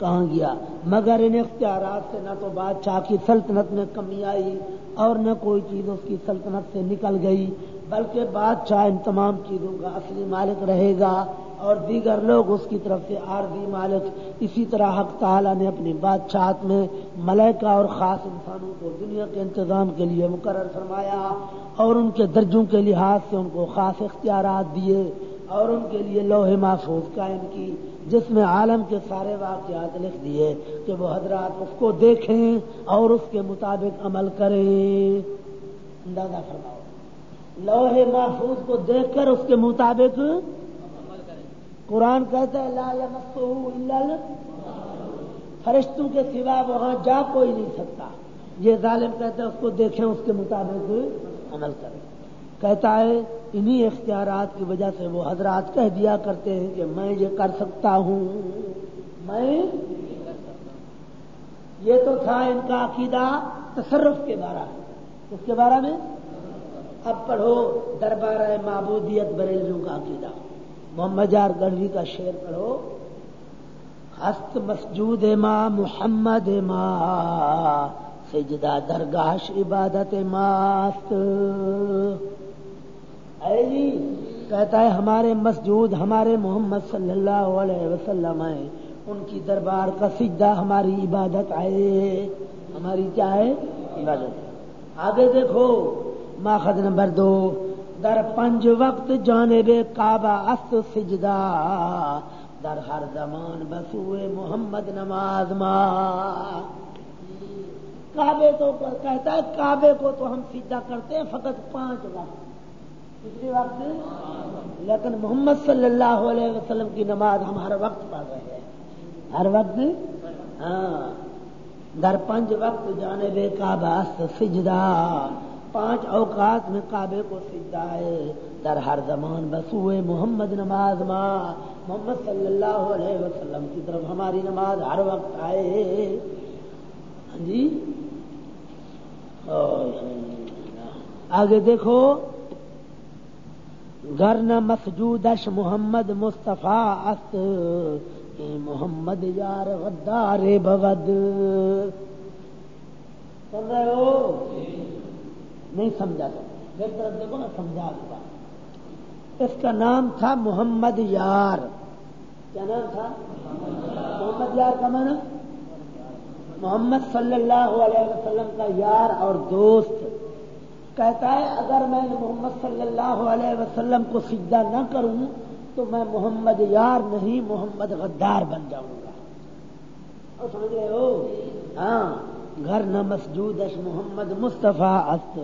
کہاں گیا؟ مگر ان اختیارات سے نہ تو بادشاہ کی سلطنت میں کمی آئی اور نہ کوئی چیز اس کی سلطنت سے نکل گئی، بلکہ بادشاہ ان تمام چیزوں کا اصلی مالک رہے گا اور دیگر لوگ اس کی طرف سے عارضی مالک۔ اسی طرح حق تعالیٰ نے اپنی بادشاہت میں ملکہ اور خاص انسانوں کو دنیا کے انتظام کے لیے مقرر فرمایا اور ان کے درجوں کے لحاظ سے ان کو خاص اختیارات دیے اور ان کے لیے لوہے محفوظ قائم کی۔ جس میں عالم کے سارے واقعات لکھ دیے کہ وہ حضرات اس کو دیکھیں اور اس کے مطابق عمل کریں۔ اندازہ فرماؤ۔ لوہے محفوظ کو دیکھ کر اس کے مطابق قرآن کہتا ہے، لا فرشتوں کے سوا وہاں جا کوئی نہیں سکتا۔ یہ ظالم کہتا ہے، اس کو دیکھیں، اس کے مطابق عمل کریں۔ کہتا ہے، انہی اختیارات کی وجہ سے وہ حضرات کہہ دیا کرتے ہیں کہ میں یہ کر سکتا ہوں۔ میں یہ تو تھا ان کا عقیدہ تصرف کے بارے اس کے بارے میں اب پڑھو دربار معبودیت بریلوں کا عقیدہ۔ محمد جار گڑھوی کا شعر پڑھو۔ ہست مسجود ماں محمد ماں سجدہ درگاہ عبادت ماست۔ اے جی؟ کہتا ہے ہمارے مسجود ہمارے محمد صلی اللہ علیہ وسلم ہے ان کی دربار کا سجدہ ہماری عبادت آئے۔ ہماری کیا ہے؟ عبادت۔ آگے دیکھو۔ ماخذ نمبر دو۔ در پنج وقت جانب کعبہ است سجدہ۔ در ہر زمان بسوئے محمد نماز ماں کعبے تو کہتا ہے کعبے کو تو ہم سیدھا کرتے ہیں فقط پانچ وقت۔ کتنے وقت لیکن محمد صلی اللہ علیہ وسلم کی نماز ہم ہر وقت پڑھ رہے ہیں۔ ہر وقت؟ ہاں۔ در پنج وقت جانے بے کعبہ سجدہ۔ پانچ اوقات میں کعبے کو سجدہ ہے۔ در ہر زمان بسوئے محمد نماز ماں۔ محمد صلی اللہ علیہ وسلم کی طرف ہماری نماز ہر وقت آئے۔ ہاں جی؟ یعنی آگے دیکھو۔ گر نہ مسجودش محمد مصطفیٰ است محمد یار غدار بغد سن رہے ہو؟ نہیں سمجھا میری طرف دیکھو نا، سمجھا دوں اس کا نام تھا محمد یار۔ کیا نام تھا؟ محمد یار کا مانا محمد صلی اللہ علیہ وسلم کا یار اور دوست۔ کہتا ہے، اگر میں محمد صلی اللہ علیہ وسلم کو سجدہ نہ کروں، تو میں محمد یار نہیں، محمد غدار بن جاؤں گا۔ سمجھ رہے ہو؟ ہاں گھر نہ مسجود محمد مصطفیٰ است۔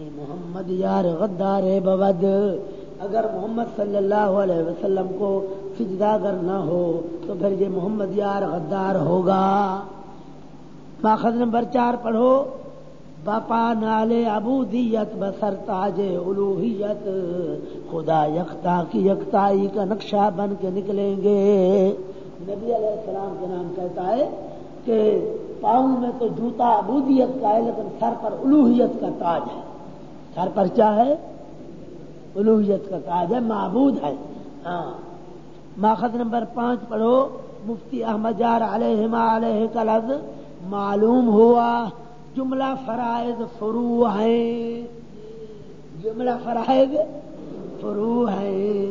محمد یار غدار بد اگر محمد صلی اللہ علیہ وسلم کو سجدہ اگر نہ ہو، تو پھر یہ محمد یار غدار ہوگا۔ ماخذ نمبر چار پڑھو۔ باپا نالے ابودیت بسر تاج الوحیت۔ خدا یکتا کی یکتائی کا نقشہ بن کے نکلیں گے۔ نبی علیہ السلام کے نام کہتا ہے کہ پاؤں میں تو جوتا ابودیت کا ہے، لیکن سر پر الوحیت کا تاج ہے۔ سر پر کیا ہے؟ الوحیت کا تاج ہے، معبود ہے۔ ہاں۔ ماخذ نمبر پانچ پڑھو۔ مفتی احمد جار علیہ علیہ کا لفظ معلوم ہوا جملہ فرائض فرو ہیں جملہ فرائض فرو ہے۔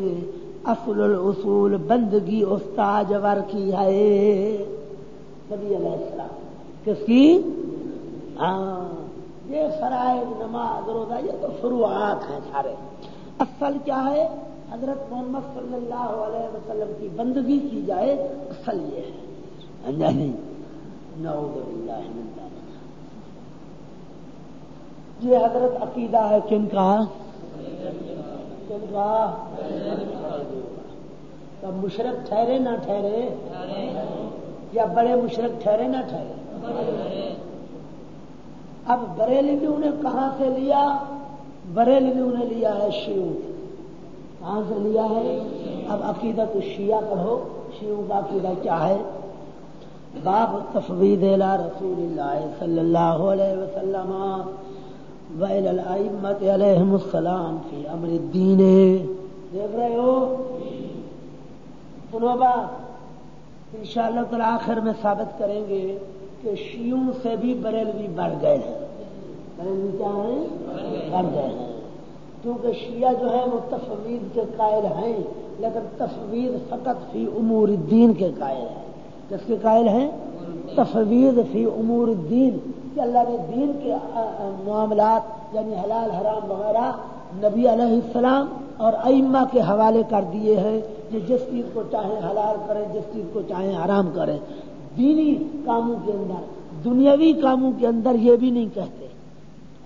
اصل الاصول بندگی استاج ور کی ہے۔ نبی علیہ السلام، کس کی؟ ہاں یہ فرائض نماز روزہ، یہ تو فروعات ہیں سارے۔ اصل کیا ہے؟ حضرت محمد صلی اللہ علیہ وسلم کی بندگی کی جائے اصل یہ ہے۔ نہیں، نعوذ باللہ من ذلك یہ حضرت عقیدہ ہے کن کا؟ کن کا؟ تب مشرق ٹھہرے نہ ٹھہرے؟ یا بڑے مشرق ٹھہرے نہ ٹھہرے؟ اب بریلویوں نے کہاں سے لیا؟ بریلویوں نے لیا ہے شیو کہاں سے لیا ہے؟ اب عقیدت شیعہ پڑھو شیو کا عقیدہ کیا ہے؟ باب تفوید رسول اللہ صلی اللہ علیہ وسلم۔ ویل الائمت السلام فی امر الدین دیکھ رہے ہو؟ سنو بات ان شاء اللہ تعالی آخر میں ثابت کریں گے کہ شیوں سے بھی بریلوی بڑھ گئے ہیں۔ بریلوی کیا ہیں؟ بڑھ گئے ہیں۔ کیونکہ شیعہ جو ہے وہ تفوید کے قائل ہیں، لیکن تفوید فقط فی امور الدین کے قائل ہیں۔ کس کے قائل ہیں؟ تفوید فی امور الدین۔ کہ اللہ نے دین کے معاملات یعنی حلال حرام وغیرہ نبی علیہ السلام اور ائمہ کے حوالے کر دیے ہیں کہ جس چیز کو چاہیں حلال کریں، جس چیز کو چاہیں حرام کریں۔ دینی کاموں کے اندر، دنیاوی کاموں کے اندر یہ بھی نہیں کہتے۔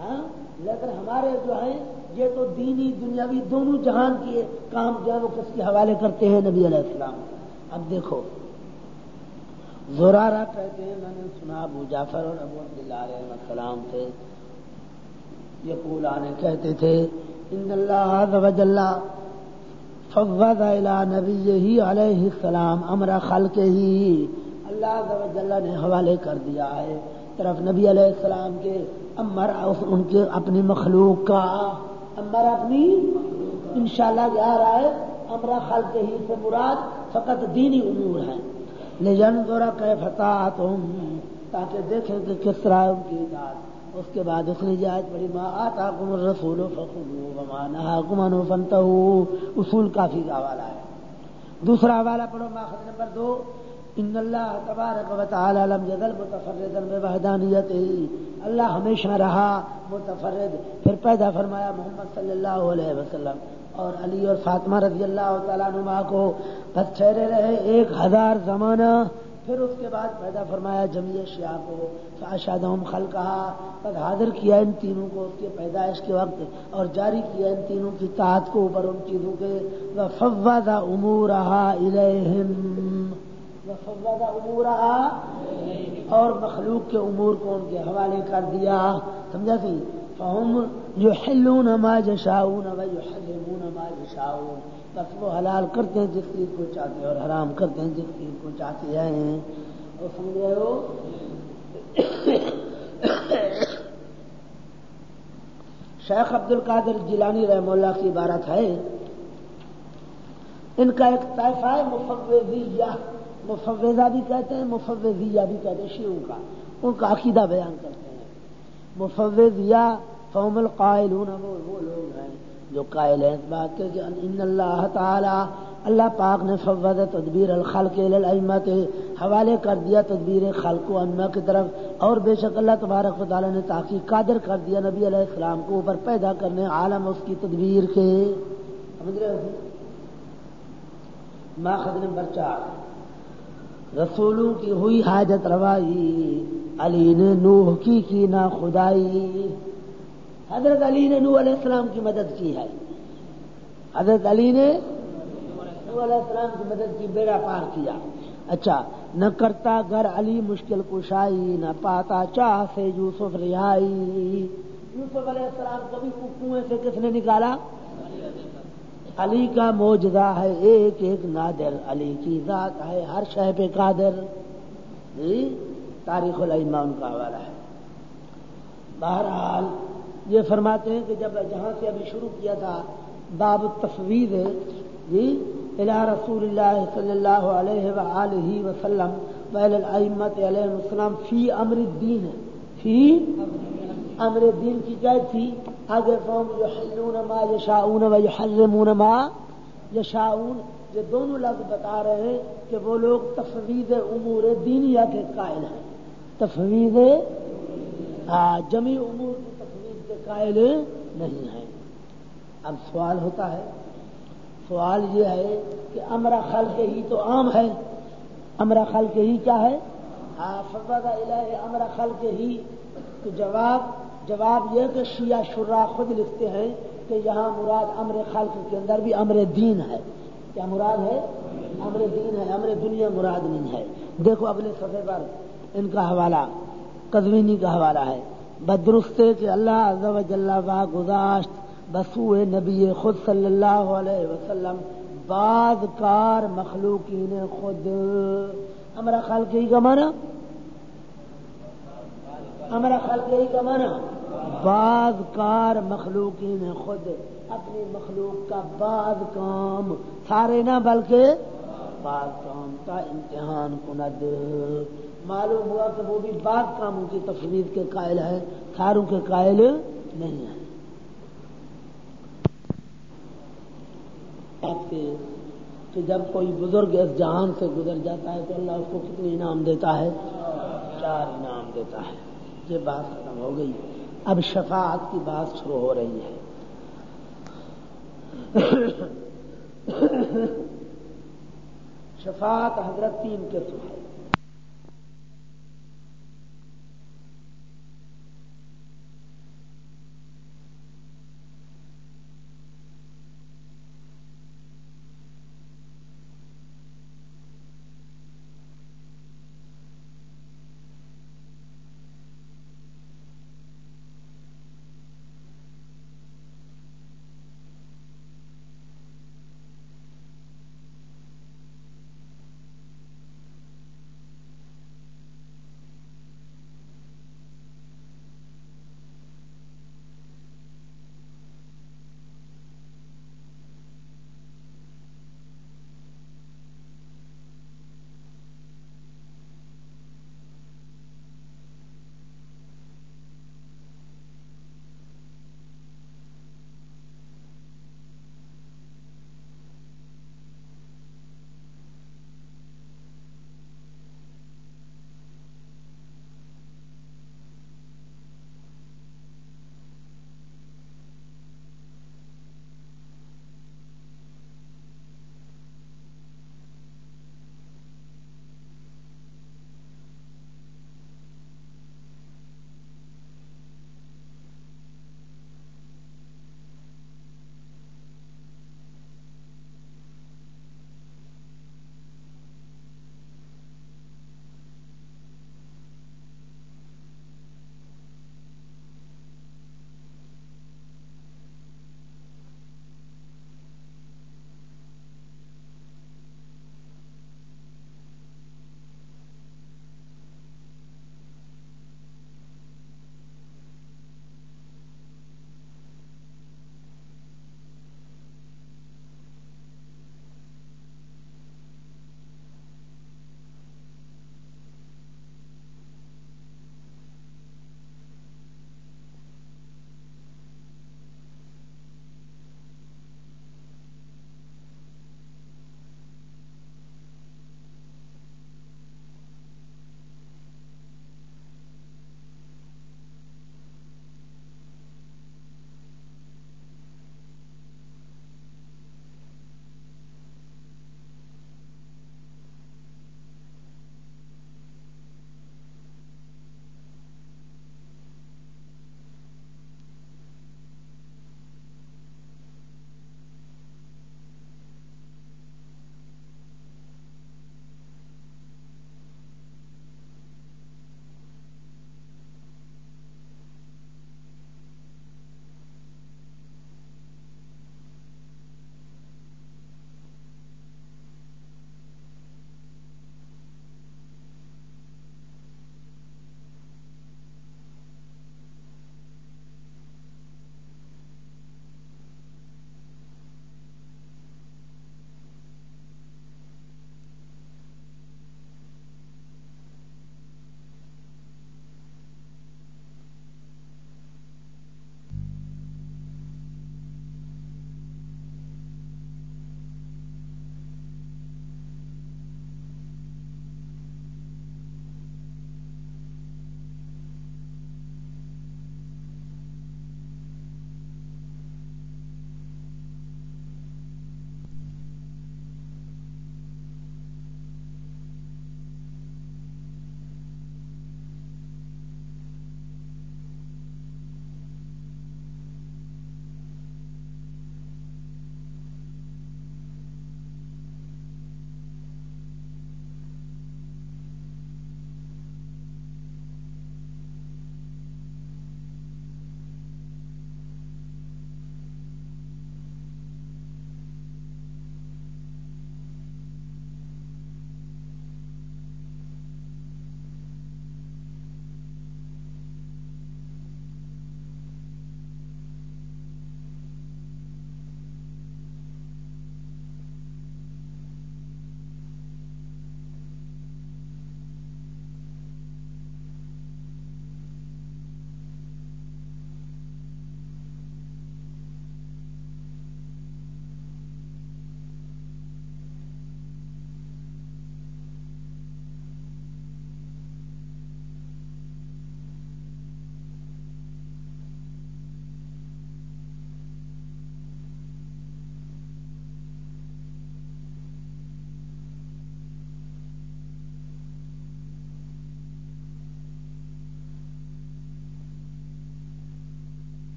ہاں؟ لیکن ہمارے جو ہیں، یہ تو دینی، دنیاوی دونوں جہان کی کام جو ہے وہ کس کے حوالے کرتے ہیں نبی علیہ السلام؟ اب دیکھو زورارا کہتے ہیں، میں نے سنا ابو جعفر اور ابو عبداللہ علیہ السلام تھے۔ یہ پولانے کہتے تھے، ان اللہ عز و جل فوض الى نبی علیہ السلام امر خلق ہی۔ اللہ عز و جل نے حوالے کر دیا ہے۔ طرف نبی علیہ السلام کے امر ان کے اپنی مخلوق کا۔ امر اپنی انشاءاللہ شاء اللہ رہا ہے امرا خلق ہی سے مراد فقط دینی امور ہے لیکن ذرا کہ فتح تاکہ دیکھیں کہ کس طرح ان کی اطاعت اس کے بعد اس نے جائز جی بڑی ماں آتا کم رسول فخمانا کمن فنت اصول کافی کا حوالہ ہے۔ دوسرا حوالہ پڑھو، ماخذ نمبر دو۔ ان اللہ تبارک و تعالی لم یذل متفردا بوحدانیت اللہ ہمیشہ رہا، متفرد۔ پھر پیدا فرمایا محمد صلی اللہ علیہ وسلم۔ اور علی اور فاطمہ رضی اللہ تعالیٰ نما کو بس ٹھہرے رہے ایک ہزار زمانہ، پھر اس کے بعد پیدا فرمایا جمی شیعہ کو فاشاد خل کہا پس حاضر کیا ان تینوں کو اس کے پیدائش کے وقت اور جاری کیا ان تینوں کی تعت کو اوپر ان چیزوں کے فوادہ امور فوادہ امور اور مخلوق کے امور کو ان کے حوالے کر دیا۔ سمجھا سی؟ فہم جو ہلون ما جشاؤن و ما جشاؤن بس وہ حلال کرتے ہیں جس چیز کو چاہتے ہیں اور حرام کرتے ہیں جس چیز کو چاہتے ہیں۔ اور سمجھ رہے ہو؟ شیخ عبد القادر جیلانی رحم اللہ کی عبارت ہے۔ ان کا ایک طائفہ ہے، مفوضیہ۔ مفوضہ بھی کہتے ہیں، مفوضیہ بھی کہتے ہیں، شیعوں کا۔ ان کا عقیدہ بیان کرتے ہیں۔ مفوضیہ فوم القائلون، وہ لوگ ہیں جو قائل ہیں اس بات کے کہ ان اللہ تعالی اللہ پاک نے فوض تدبیر الخلق الامت حوالے کر دیا، تدبیر خلق و اما کی طرف، اور بے شک اللہ تبارک و تعالی نے تاکہ قادر کر دیا نبی علیہ السلام کو اوپر پیدا کرنے عالم اس کی تدبیر کے۔ سمجھ رہے ہو؟ ماخذ نمبر چار۔ رسولوں کی ہوئی حاجت روائی، علی نے نوح کی کی نہ خدائی۔ حضرت علی نے نو علیہ السلام کی مدد کی ہے۔ حضرت علی نے نو علیہ السلام کی مدد کی بیڑا پار کیا۔ اچھا نہ کرتا گھر علی مشکل کشائی، نہ پاتا چاہ سے یوسف رہائی۔ یوسف علیہ السلام کبھی کنویں سے کس نے نکالا؟ علی کا موجدہ ہے، ایک ایک نادر علی کی ذات ہے، ہر شہ پہ قادر۔ جی تاریخ العلم ان کا حوالہ ہے۔ بہرحال یہ فرماتے ہیں کہ جب جہاں سے ابھی شروع کیا تھا باب تفویض جی الى رسول اللہ صلی اللہ علیہ وآلہ وسلم ومت علیہ السلام فی امر الدین، فی امر الدین کی کیا تھی۔ آگے قوم یحلون ما یشاؤون و یحرمون ما یشاؤون، یہ دونوں لفظ بتا رہے ہیں کہ وہ لوگ تفویض امور دینیا کے قائل ہیں۔ تفویض جمی امور کی تفویض کے قائل نہیں ہے اب سوال ہوتا ہے، سوال یہ ہے کہ امرا خل کے ہی تو عام ہے۔ امرا خل کے ہی کیا ہے؟ امرا خل کے ہی۔ تو جواب جواب یہ کہ شیعہ شرا خود لکھتے ہیں کہ یہاں مراد امر خلق کے اندر بھی امر دین ہے۔ کیا مراد ہے؟ امر دین ہے، امر دنیا مراد نہیں ہے۔ دیکھو اگلے سفے پر ان کا حوالہ، قزوینی کا حوالہ ہے۔ بدرست کہ اللہ عز و جل با گزاشت بسو نبی خود صلی اللہ علیہ وسلم بعض کار مخلوقین خود۔ ہمارا خال کے ہی کا مانا ہمارا خال کے ہی کا مانا بعض کار مخلوقین خود اپنی مخلوق کا بعض کام، سارے نہ بلکہ بعض کام کا امتحان کند۔ معلوم ہوا کہ وہ بھی بعض کاموں کی تفریح کے قائل ہے ساروں کے قائل نہیں ہے کہ جب کوئی بزرگ اس جہان سے گزر جاتا ہے تو اللہ اس کو کتنے انعام دیتا ہے؟ چار انعام دیتا ہے۔ یہ بات ختم ہو گئی۔ اب شفاعت کی بات شروع ہو رہی ہے۔ شفاعت حضرت تین کے ہے۔